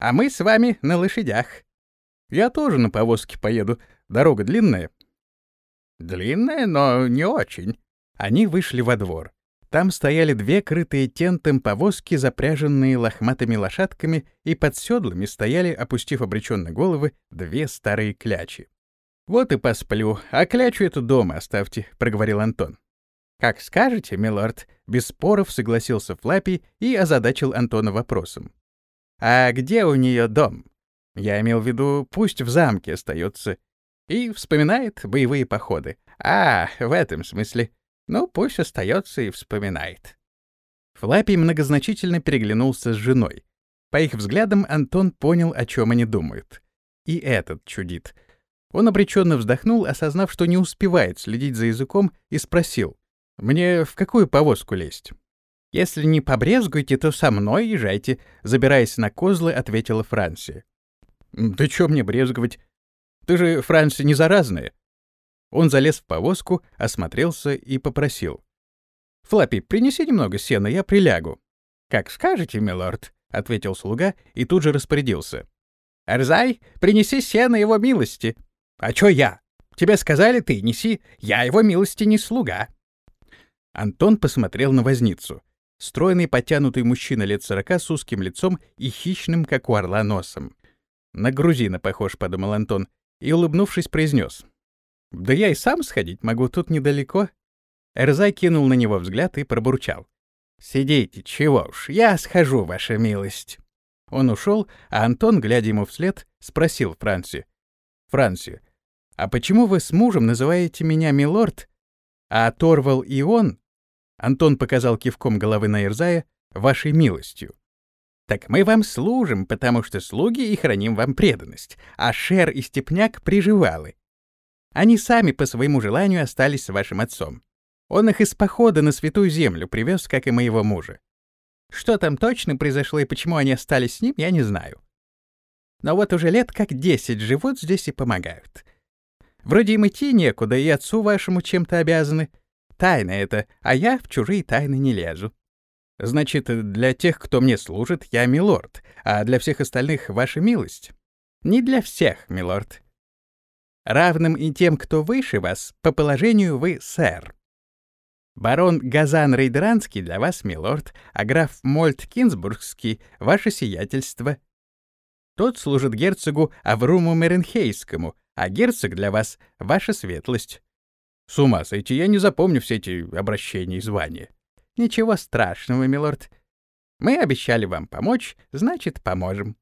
А мы с вами на лошадях. Я тоже на повозке поеду. Дорога длинная. Длинная, но не очень. Они вышли во двор. Там стояли две крытые тентом повозки, запряженные лохматыми лошадками, и под седлами стояли, опустив обреченно головы, две старые клячи. «Вот и посплю, а клячу эту дома оставьте», — проговорил Антон. «Как скажете, милорд», — без споров согласился Флаппи и озадачил Антона вопросом. «А где у нее дом?» Я имел в виду, пусть в замке остается. И вспоминает боевые походы. А, в этом смысле. Ну, пусть остается и вспоминает. Флаппи многозначительно переглянулся с женой. По их взглядам Антон понял, о чем они думают. И этот чудит. Он обреченно вздохнул, осознав, что не успевает следить за языком, и спросил. «Мне в какую повозку лезть?» «Если не побрезгуете, то со мной езжайте», — забираясь на козлы, ответила Франция. «Да чё мне брезговать? Ты же, Франция, не заразная». Он залез в повозку, осмотрелся и попросил. «Флаппи, принеси немного сена, я прилягу». «Как скажете, милорд», — ответил слуга и тут же распорядился. «Эрзай, принеси сено его милости». «А чё я? Тебе сказали, ты неси, я его милости не слуга». Антон посмотрел на возницу. Стройный, потянутый мужчина лет сорока с узким лицом и хищным, как у орла, носом. «На грузина похож», — подумал Антон, и, улыбнувшись, произнес. «Да я и сам сходить могу, тут недалеко». Эрзай кинул на него взгляд и пробурчал. «Сидите, чего уж, я схожу, ваша милость». Он ушел, а Антон, глядя ему вслед, спросил Франси. «Франси, а почему вы с мужем называете меня милорд, а Торвал и он, Антон показал кивком головы на Ирзая, вашей милостью. Так мы вам служим, потому что слуги и храним вам преданность, а Шер и Степняк — приживалы. Они сами по своему желанию остались с вашим отцом. Он их из похода на Святую Землю привез, как и моего мужа. Что там точно произошло и почему они остались с ним, я не знаю. Но вот уже лет как десять живут здесь и помогают. Вроде им идти некуда, и отцу вашему чем-то обязаны. Тайна это, а я в чужие тайны не лезу. Значит, для тех, кто мне служит, я милорд, а для всех остальных — ваша милость. Не для всех, милорд. Равным и тем, кто выше вас, по положению вы сэр. Барон Газан Рейдеранский для вас милорд, а граф Мольт Кинсбургский — ваше сиятельство. Тот служит герцогу Авруму Меренхейскому, а герцог для вас — ваша светлость. С ума сойти, я не запомню все эти обращения и звания. Ничего страшного, милорд. Мы обещали вам помочь, значит, поможем.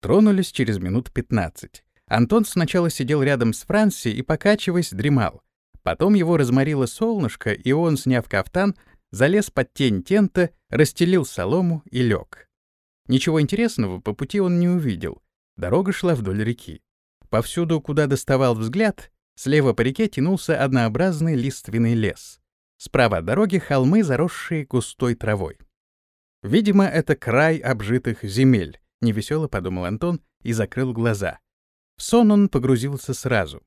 Тронулись через минут пятнадцать. Антон сначала сидел рядом с Франси и, покачиваясь, дремал. Потом его разморило солнышко, и он, сняв кафтан, залез под тень тента, расстелил солому и лег. Ничего интересного по пути он не увидел. Дорога шла вдоль реки. Повсюду, куда доставал взгляд, слева по реке тянулся однообразный лиственный лес. Справа от дороги холмы, заросшие густой травой. Видимо, это край обжитых земель, невесело подумал Антон и закрыл глаза. В сон он погрузился сразу.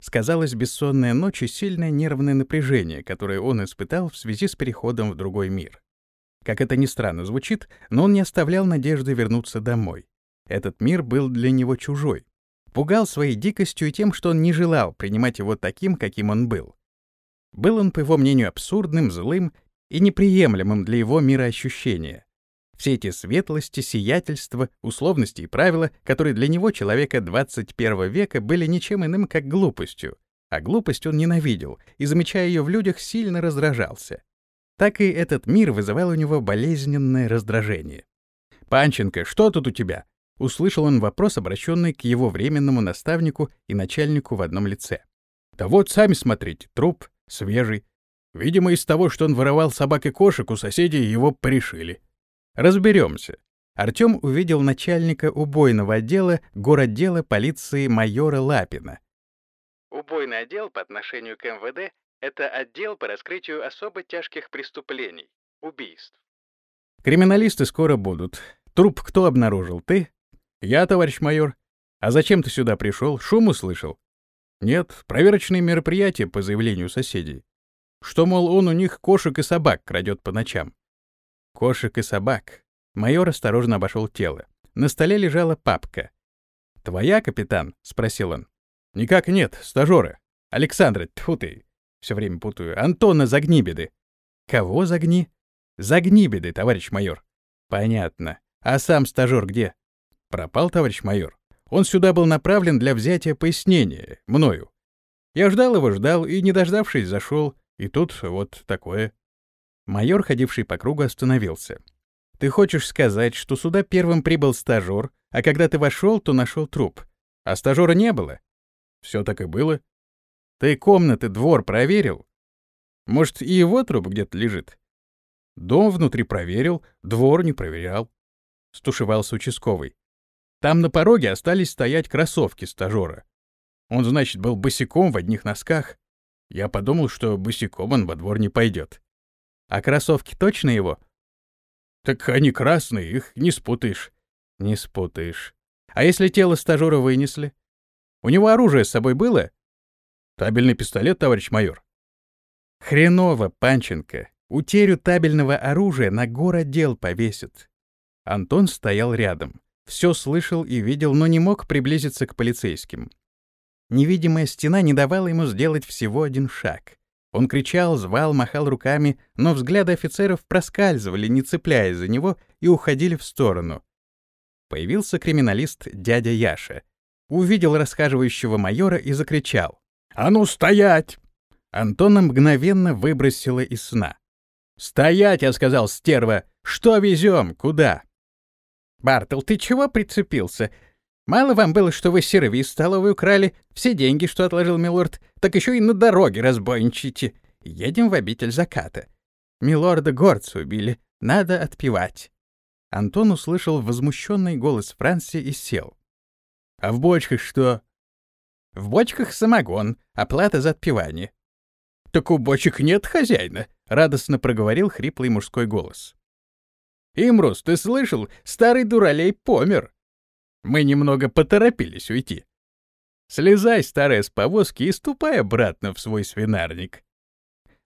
Сказалось бессонная ночь и сильное нервное напряжение, которое он испытал в связи с переходом в другой мир. Как это ни странно звучит, но он не оставлял надежды вернуться домой. Этот мир был для него чужой пугал своей дикостью и тем, что он не желал принимать его таким, каким он был. Был он, по его мнению, абсурдным, злым и неприемлемым для его мироощущения. Все эти светлости, сиятельства, условности и правила, которые для него, человека 21 века, были ничем иным, как глупостью, а глупость он ненавидел и, замечая ее в людях, сильно раздражался. Так и этот мир вызывал у него болезненное раздражение. «Панченко, что тут у тебя?» услышал он вопрос, обращенный к его временному наставнику и начальнику в одном лице. «Да вот, сами смотрите, труп, свежий. Видимо, из того, что он воровал собак и кошек, у соседей его порешили. Разберемся. Артем увидел начальника убойного отдела городдела полиции майора Лапина. Убойный отдел по отношению к МВД — это отдел по раскрытию особо тяжких преступлений, убийств. Криминалисты скоро будут. Труп кто обнаружил, ты? «Я, товарищ майор. А зачем ты сюда пришел? Шум услышал?» «Нет, проверочные мероприятия по заявлению соседей. Что, мол, он у них кошек и собак крадет по ночам». «Кошек и собак». Майор осторожно обошел тело. На столе лежала папка. «Твоя, капитан?» — спросил он. «Никак нет, стажера. Александра, тьфу ты. Все время путаю. Антона Загнибеды». «Кого Загни?» «Загнибеды, товарищ майор». «Понятно. А сам стажер где?» Пропал, товарищ майор. Он сюда был направлен для взятия пояснения, мною. Я ждал его, ждал, и, не дождавшись, зашел. И тут вот такое. Майор, ходивший по кругу, остановился. Ты хочешь сказать, что сюда первым прибыл стажер, а когда ты вошел, то нашел труп? А стажера не было? Все так и было. Ты комнаты, двор проверил? Может, и его труп где-то лежит? Дом внутри проверил, двор не проверял. Стушевался участковый. Там на пороге остались стоять кроссовки стажера. Он, значит, был босиком в одних носках. Я подумал, что босиком он во двор не пойдет. А кроссовки точно его? Так они красные, их не спутаешь. Не спутаешь. А если тело стажера вынесли? У него оружие с собой было? Табельный пистолет, товарищ майор. Хреново, Панченко. Утерю табельного оружия на городел повесят. Антон стоял рядом. Все слышал и видел, но не мог приблизиться к полицейским. Невидимая стена не давала ему сделать всего один шаг. Он кричал, звал, махал руками, но взгляды офицеров проскальзывали, не цепляясь за него, и уходили в сторону. Появился криминалист дядя Яша. Увидел расхаживающего майора и закричал. «А ну стоять!» Антона мгновенно выбросила из сна. «Стоять!» — я сказал, стерва. «Что везем? Куда?» «Бартл, ты чего прицепился? Мало вам было, что вы сервис столовой украли, все деньги, что отложил милорд, так еще и на дороге разбойничаете. Едем в обитель заката. Милорда горца убили, надо отпевать». Антон услышал возмущенный голос Франции и сел. «А в бочках что?» «В бочках самогон, оплата за отпевание». «Так у бочек нет хозяина», — радостно проговорил хриплый мужской голос. «Имрус, ты слышал? Старый дуралей помер. Мы немного поторопились уйти. Слезай, старая, с повозки и ступай обратно в свой свинарник».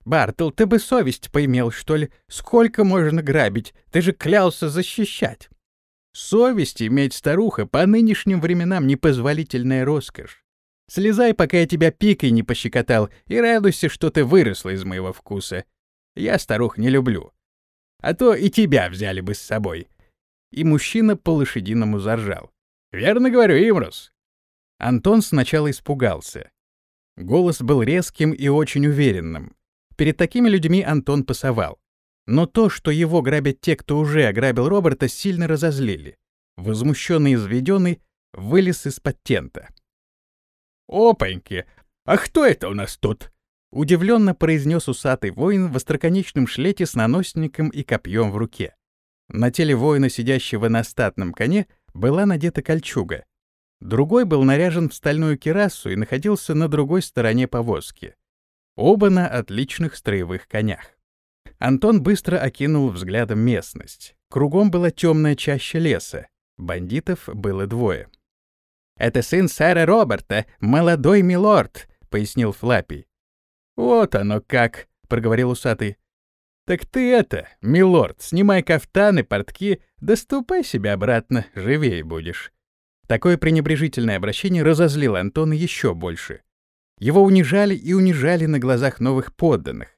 «Бартл, ты бы совесть поимел, что ли? Сколько можно грабить? Ты же клялся защищать». «Совесть иметь, старуха, по нынешним временам непозволительная роскошь. Слезай, пока я тебя пикой не пощекотал, и радуйся, что ты выросла из моего вкуса. Я старух не люблю. А то и тебя взяли бы с собой». И мужчина по-лошадиному заржал. «Верно говорю, Имрус?» Антон сначала испугался. Голос был резким и очень уверенным. Перед такими людьми Антон пасовал. Но то, что его грабят те, кто уже ограбил Роберта, сильно разозлили. Возмущенный и изведенный вылез из-под тента. «Опаньки! А кто это у нас тут?» Удивленно произнес усатый воин в остроконечном шлете с наносником и копьем в руке. На теле воина, сидящего на статном коне, была надета кольчуга. Другой был наряжен в стальную кирасу и находился на другой стороне повозки. Оба на отличных строевых конях. Антон быстро окинул взглядом местность. Кругом была темная чаща леса. Бандитов было двое. «Это сын сэра Роберта, молодой милорд», — пояснил Флаппи. «Вот оно как», — проговорил усатый. «Так ты это, милорд, снимай кафтаны, портки, да ступай себе обратно, живее будешь». Такое пренебрежительное обращение разозлило Антона еще больше. Его унижали и унижали на глазах новых подданных.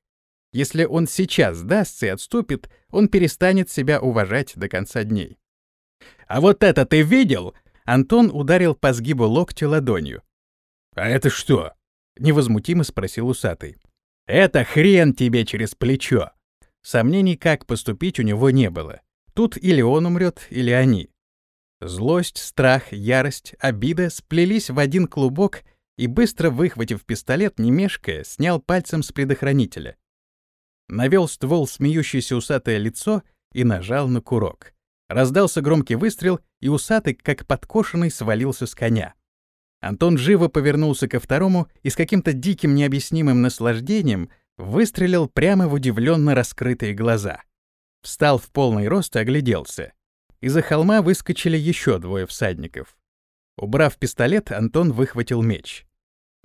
Если он сейчас сдастся и отступит, он перестанет себя уважать до конца дней. «А вот это ты видел?» Антон ударил по сгибу локтя ладонью. «А это что?» — невозмутимо спросил усатый. «Это хрен тебе через плечо!» Сомнений, как поступить, у него не было. Тут или он умрет, или они. Злость, страх, ярость, обида сплелись в один клубок и, быстро выхватив пистолет, не мешкая, снял пальцем с предохранителя. Навел ствол смеющееся усатое лицо и нажал на курок. Раздался громкий выстрел, и усатый, как подкошенный, свалился с коня. Антон живо повернулся ко второму и с каким-то диким необъяснимым наслаждением выстрелил прямо в удивленно раскрытые глаза. Встал в полный рост и огляделся. Из-за холма выскочили еще двое всадников. Убрав пистолет, Антон выхватил меч.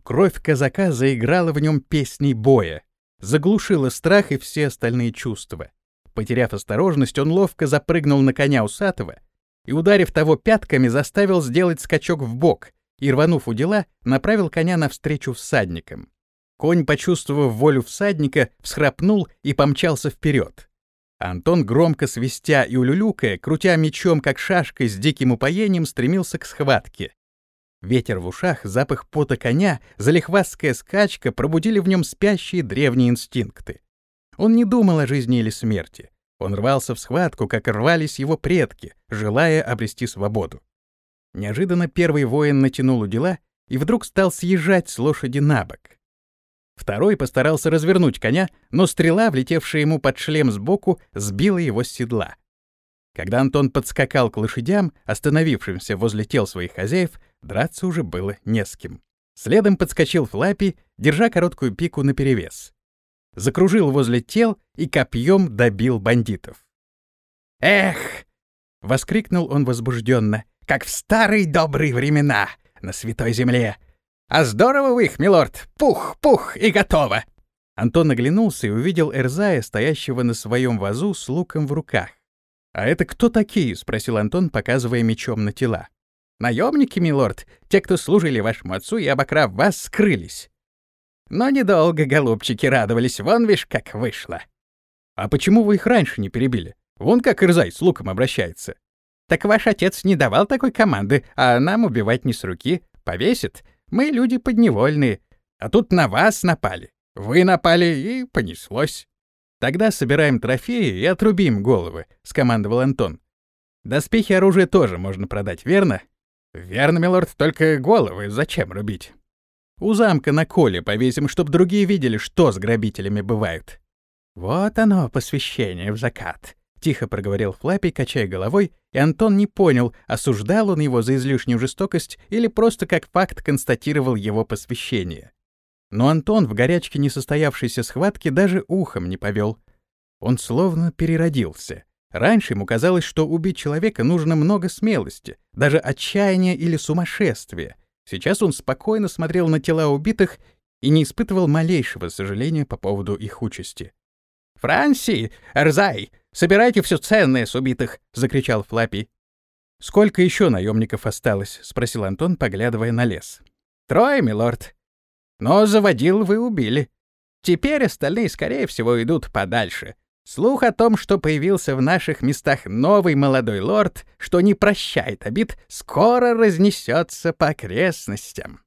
Кровь казака заиграла в нем песней боя, заглушила страх и все остальные чувства. Потеряв осторожность, он ловко запрыгнул на коня усатого и, ударив того пятками, заставил сделать скачок в бок и, рванув у дела, направил коня навстречу всадникам. Конь, почувствовав волю всадника, всхрапнул и помчался вперед. Антон, громко свистя и улюлюкая, крутя мечом, как шашкой, с диким упоением стремился к схватке. Ветер в ушах, запах пота коня, залихвастская скачка пробудили в нем спящие древние инстинкты. Он не думал о жизни или смерти. Он рвался в схватку, как рвались его предки, желая обрести свободу. Неожиданно первый воин натянул удила и вдруг стал съезжать с лошади на бок. Второй постарался развернуть коня, но стрела, влетевшая ему под шлем сбоку, сбила его с седла. Когда Антон подскакал к лошадям, остановившимся возле тел своих хозяев, драться уже было не с кем. Следом подскочил Флаппи, держа короткую пику наперевес закружил возле тел и копьем добил бандитов. «Эх!» — воскликнул он возбужденно, как в старые добрые времена на Святой Земле. «А здорово вы их, милорд! Пух, пух и готово!» Антон оглянулся и увидел Эрзая, стоящего на своем вазу с луком в руках. «А это кто такие?» — спросил Антон, показывая мечом на тела. «Наемники, милорд, те, кто служили вашему отцу и, обокрав вас, скрылись. Но недолго голубчики радовались, вон вишь, как вышло. А почему вы их раньше не перебили? Вон как Ирзай с луком обращается. Так ваш отец не давал такой команды, а нам убивать не с руки. Повесит. Мы люди подневольные. А тут на вас напали. Вы напали, и понеслось. Тогда собираем трофеи и отрубим головы, — скомандовал Антон. Доспехи оружие тоже можно продать, верно? Верно, милорд, только головы зачем рубить? У замка на коле повесим, чтоб другие видели, что с грабителями бывает. Вот оно, посвящение в закат. Тихо проговорил Флаппи, качая головой, и Антон не понял, осуждал он его за излишнюю жестокость или просто как факт констатировал его посвящение. Но Антон в горячке несостоявшейся схватки даже ухом не повел. Он словно переродился. Раньше ему казалось, что убить человека нужно много смелости, даже отчаяния или сумасшествия. Сейчас он спокойно смотрел на тела убитых и не испытывал малейшего сожаления по поводу их участи. «Франси! Эрзай! Собирайте все ценное с убитых!» — закричал Флаппи. «Сколько еще наемников осталось?» — спросил Антон, поглядывая на лес. «Трое, милорд. Но заводил вы убили. Теперь остальные, скорее всего, идут подальше. Слух о том, что появился в наших местах новый молодой лорд, что не прощает обид, скоро разнесется по окрестностям.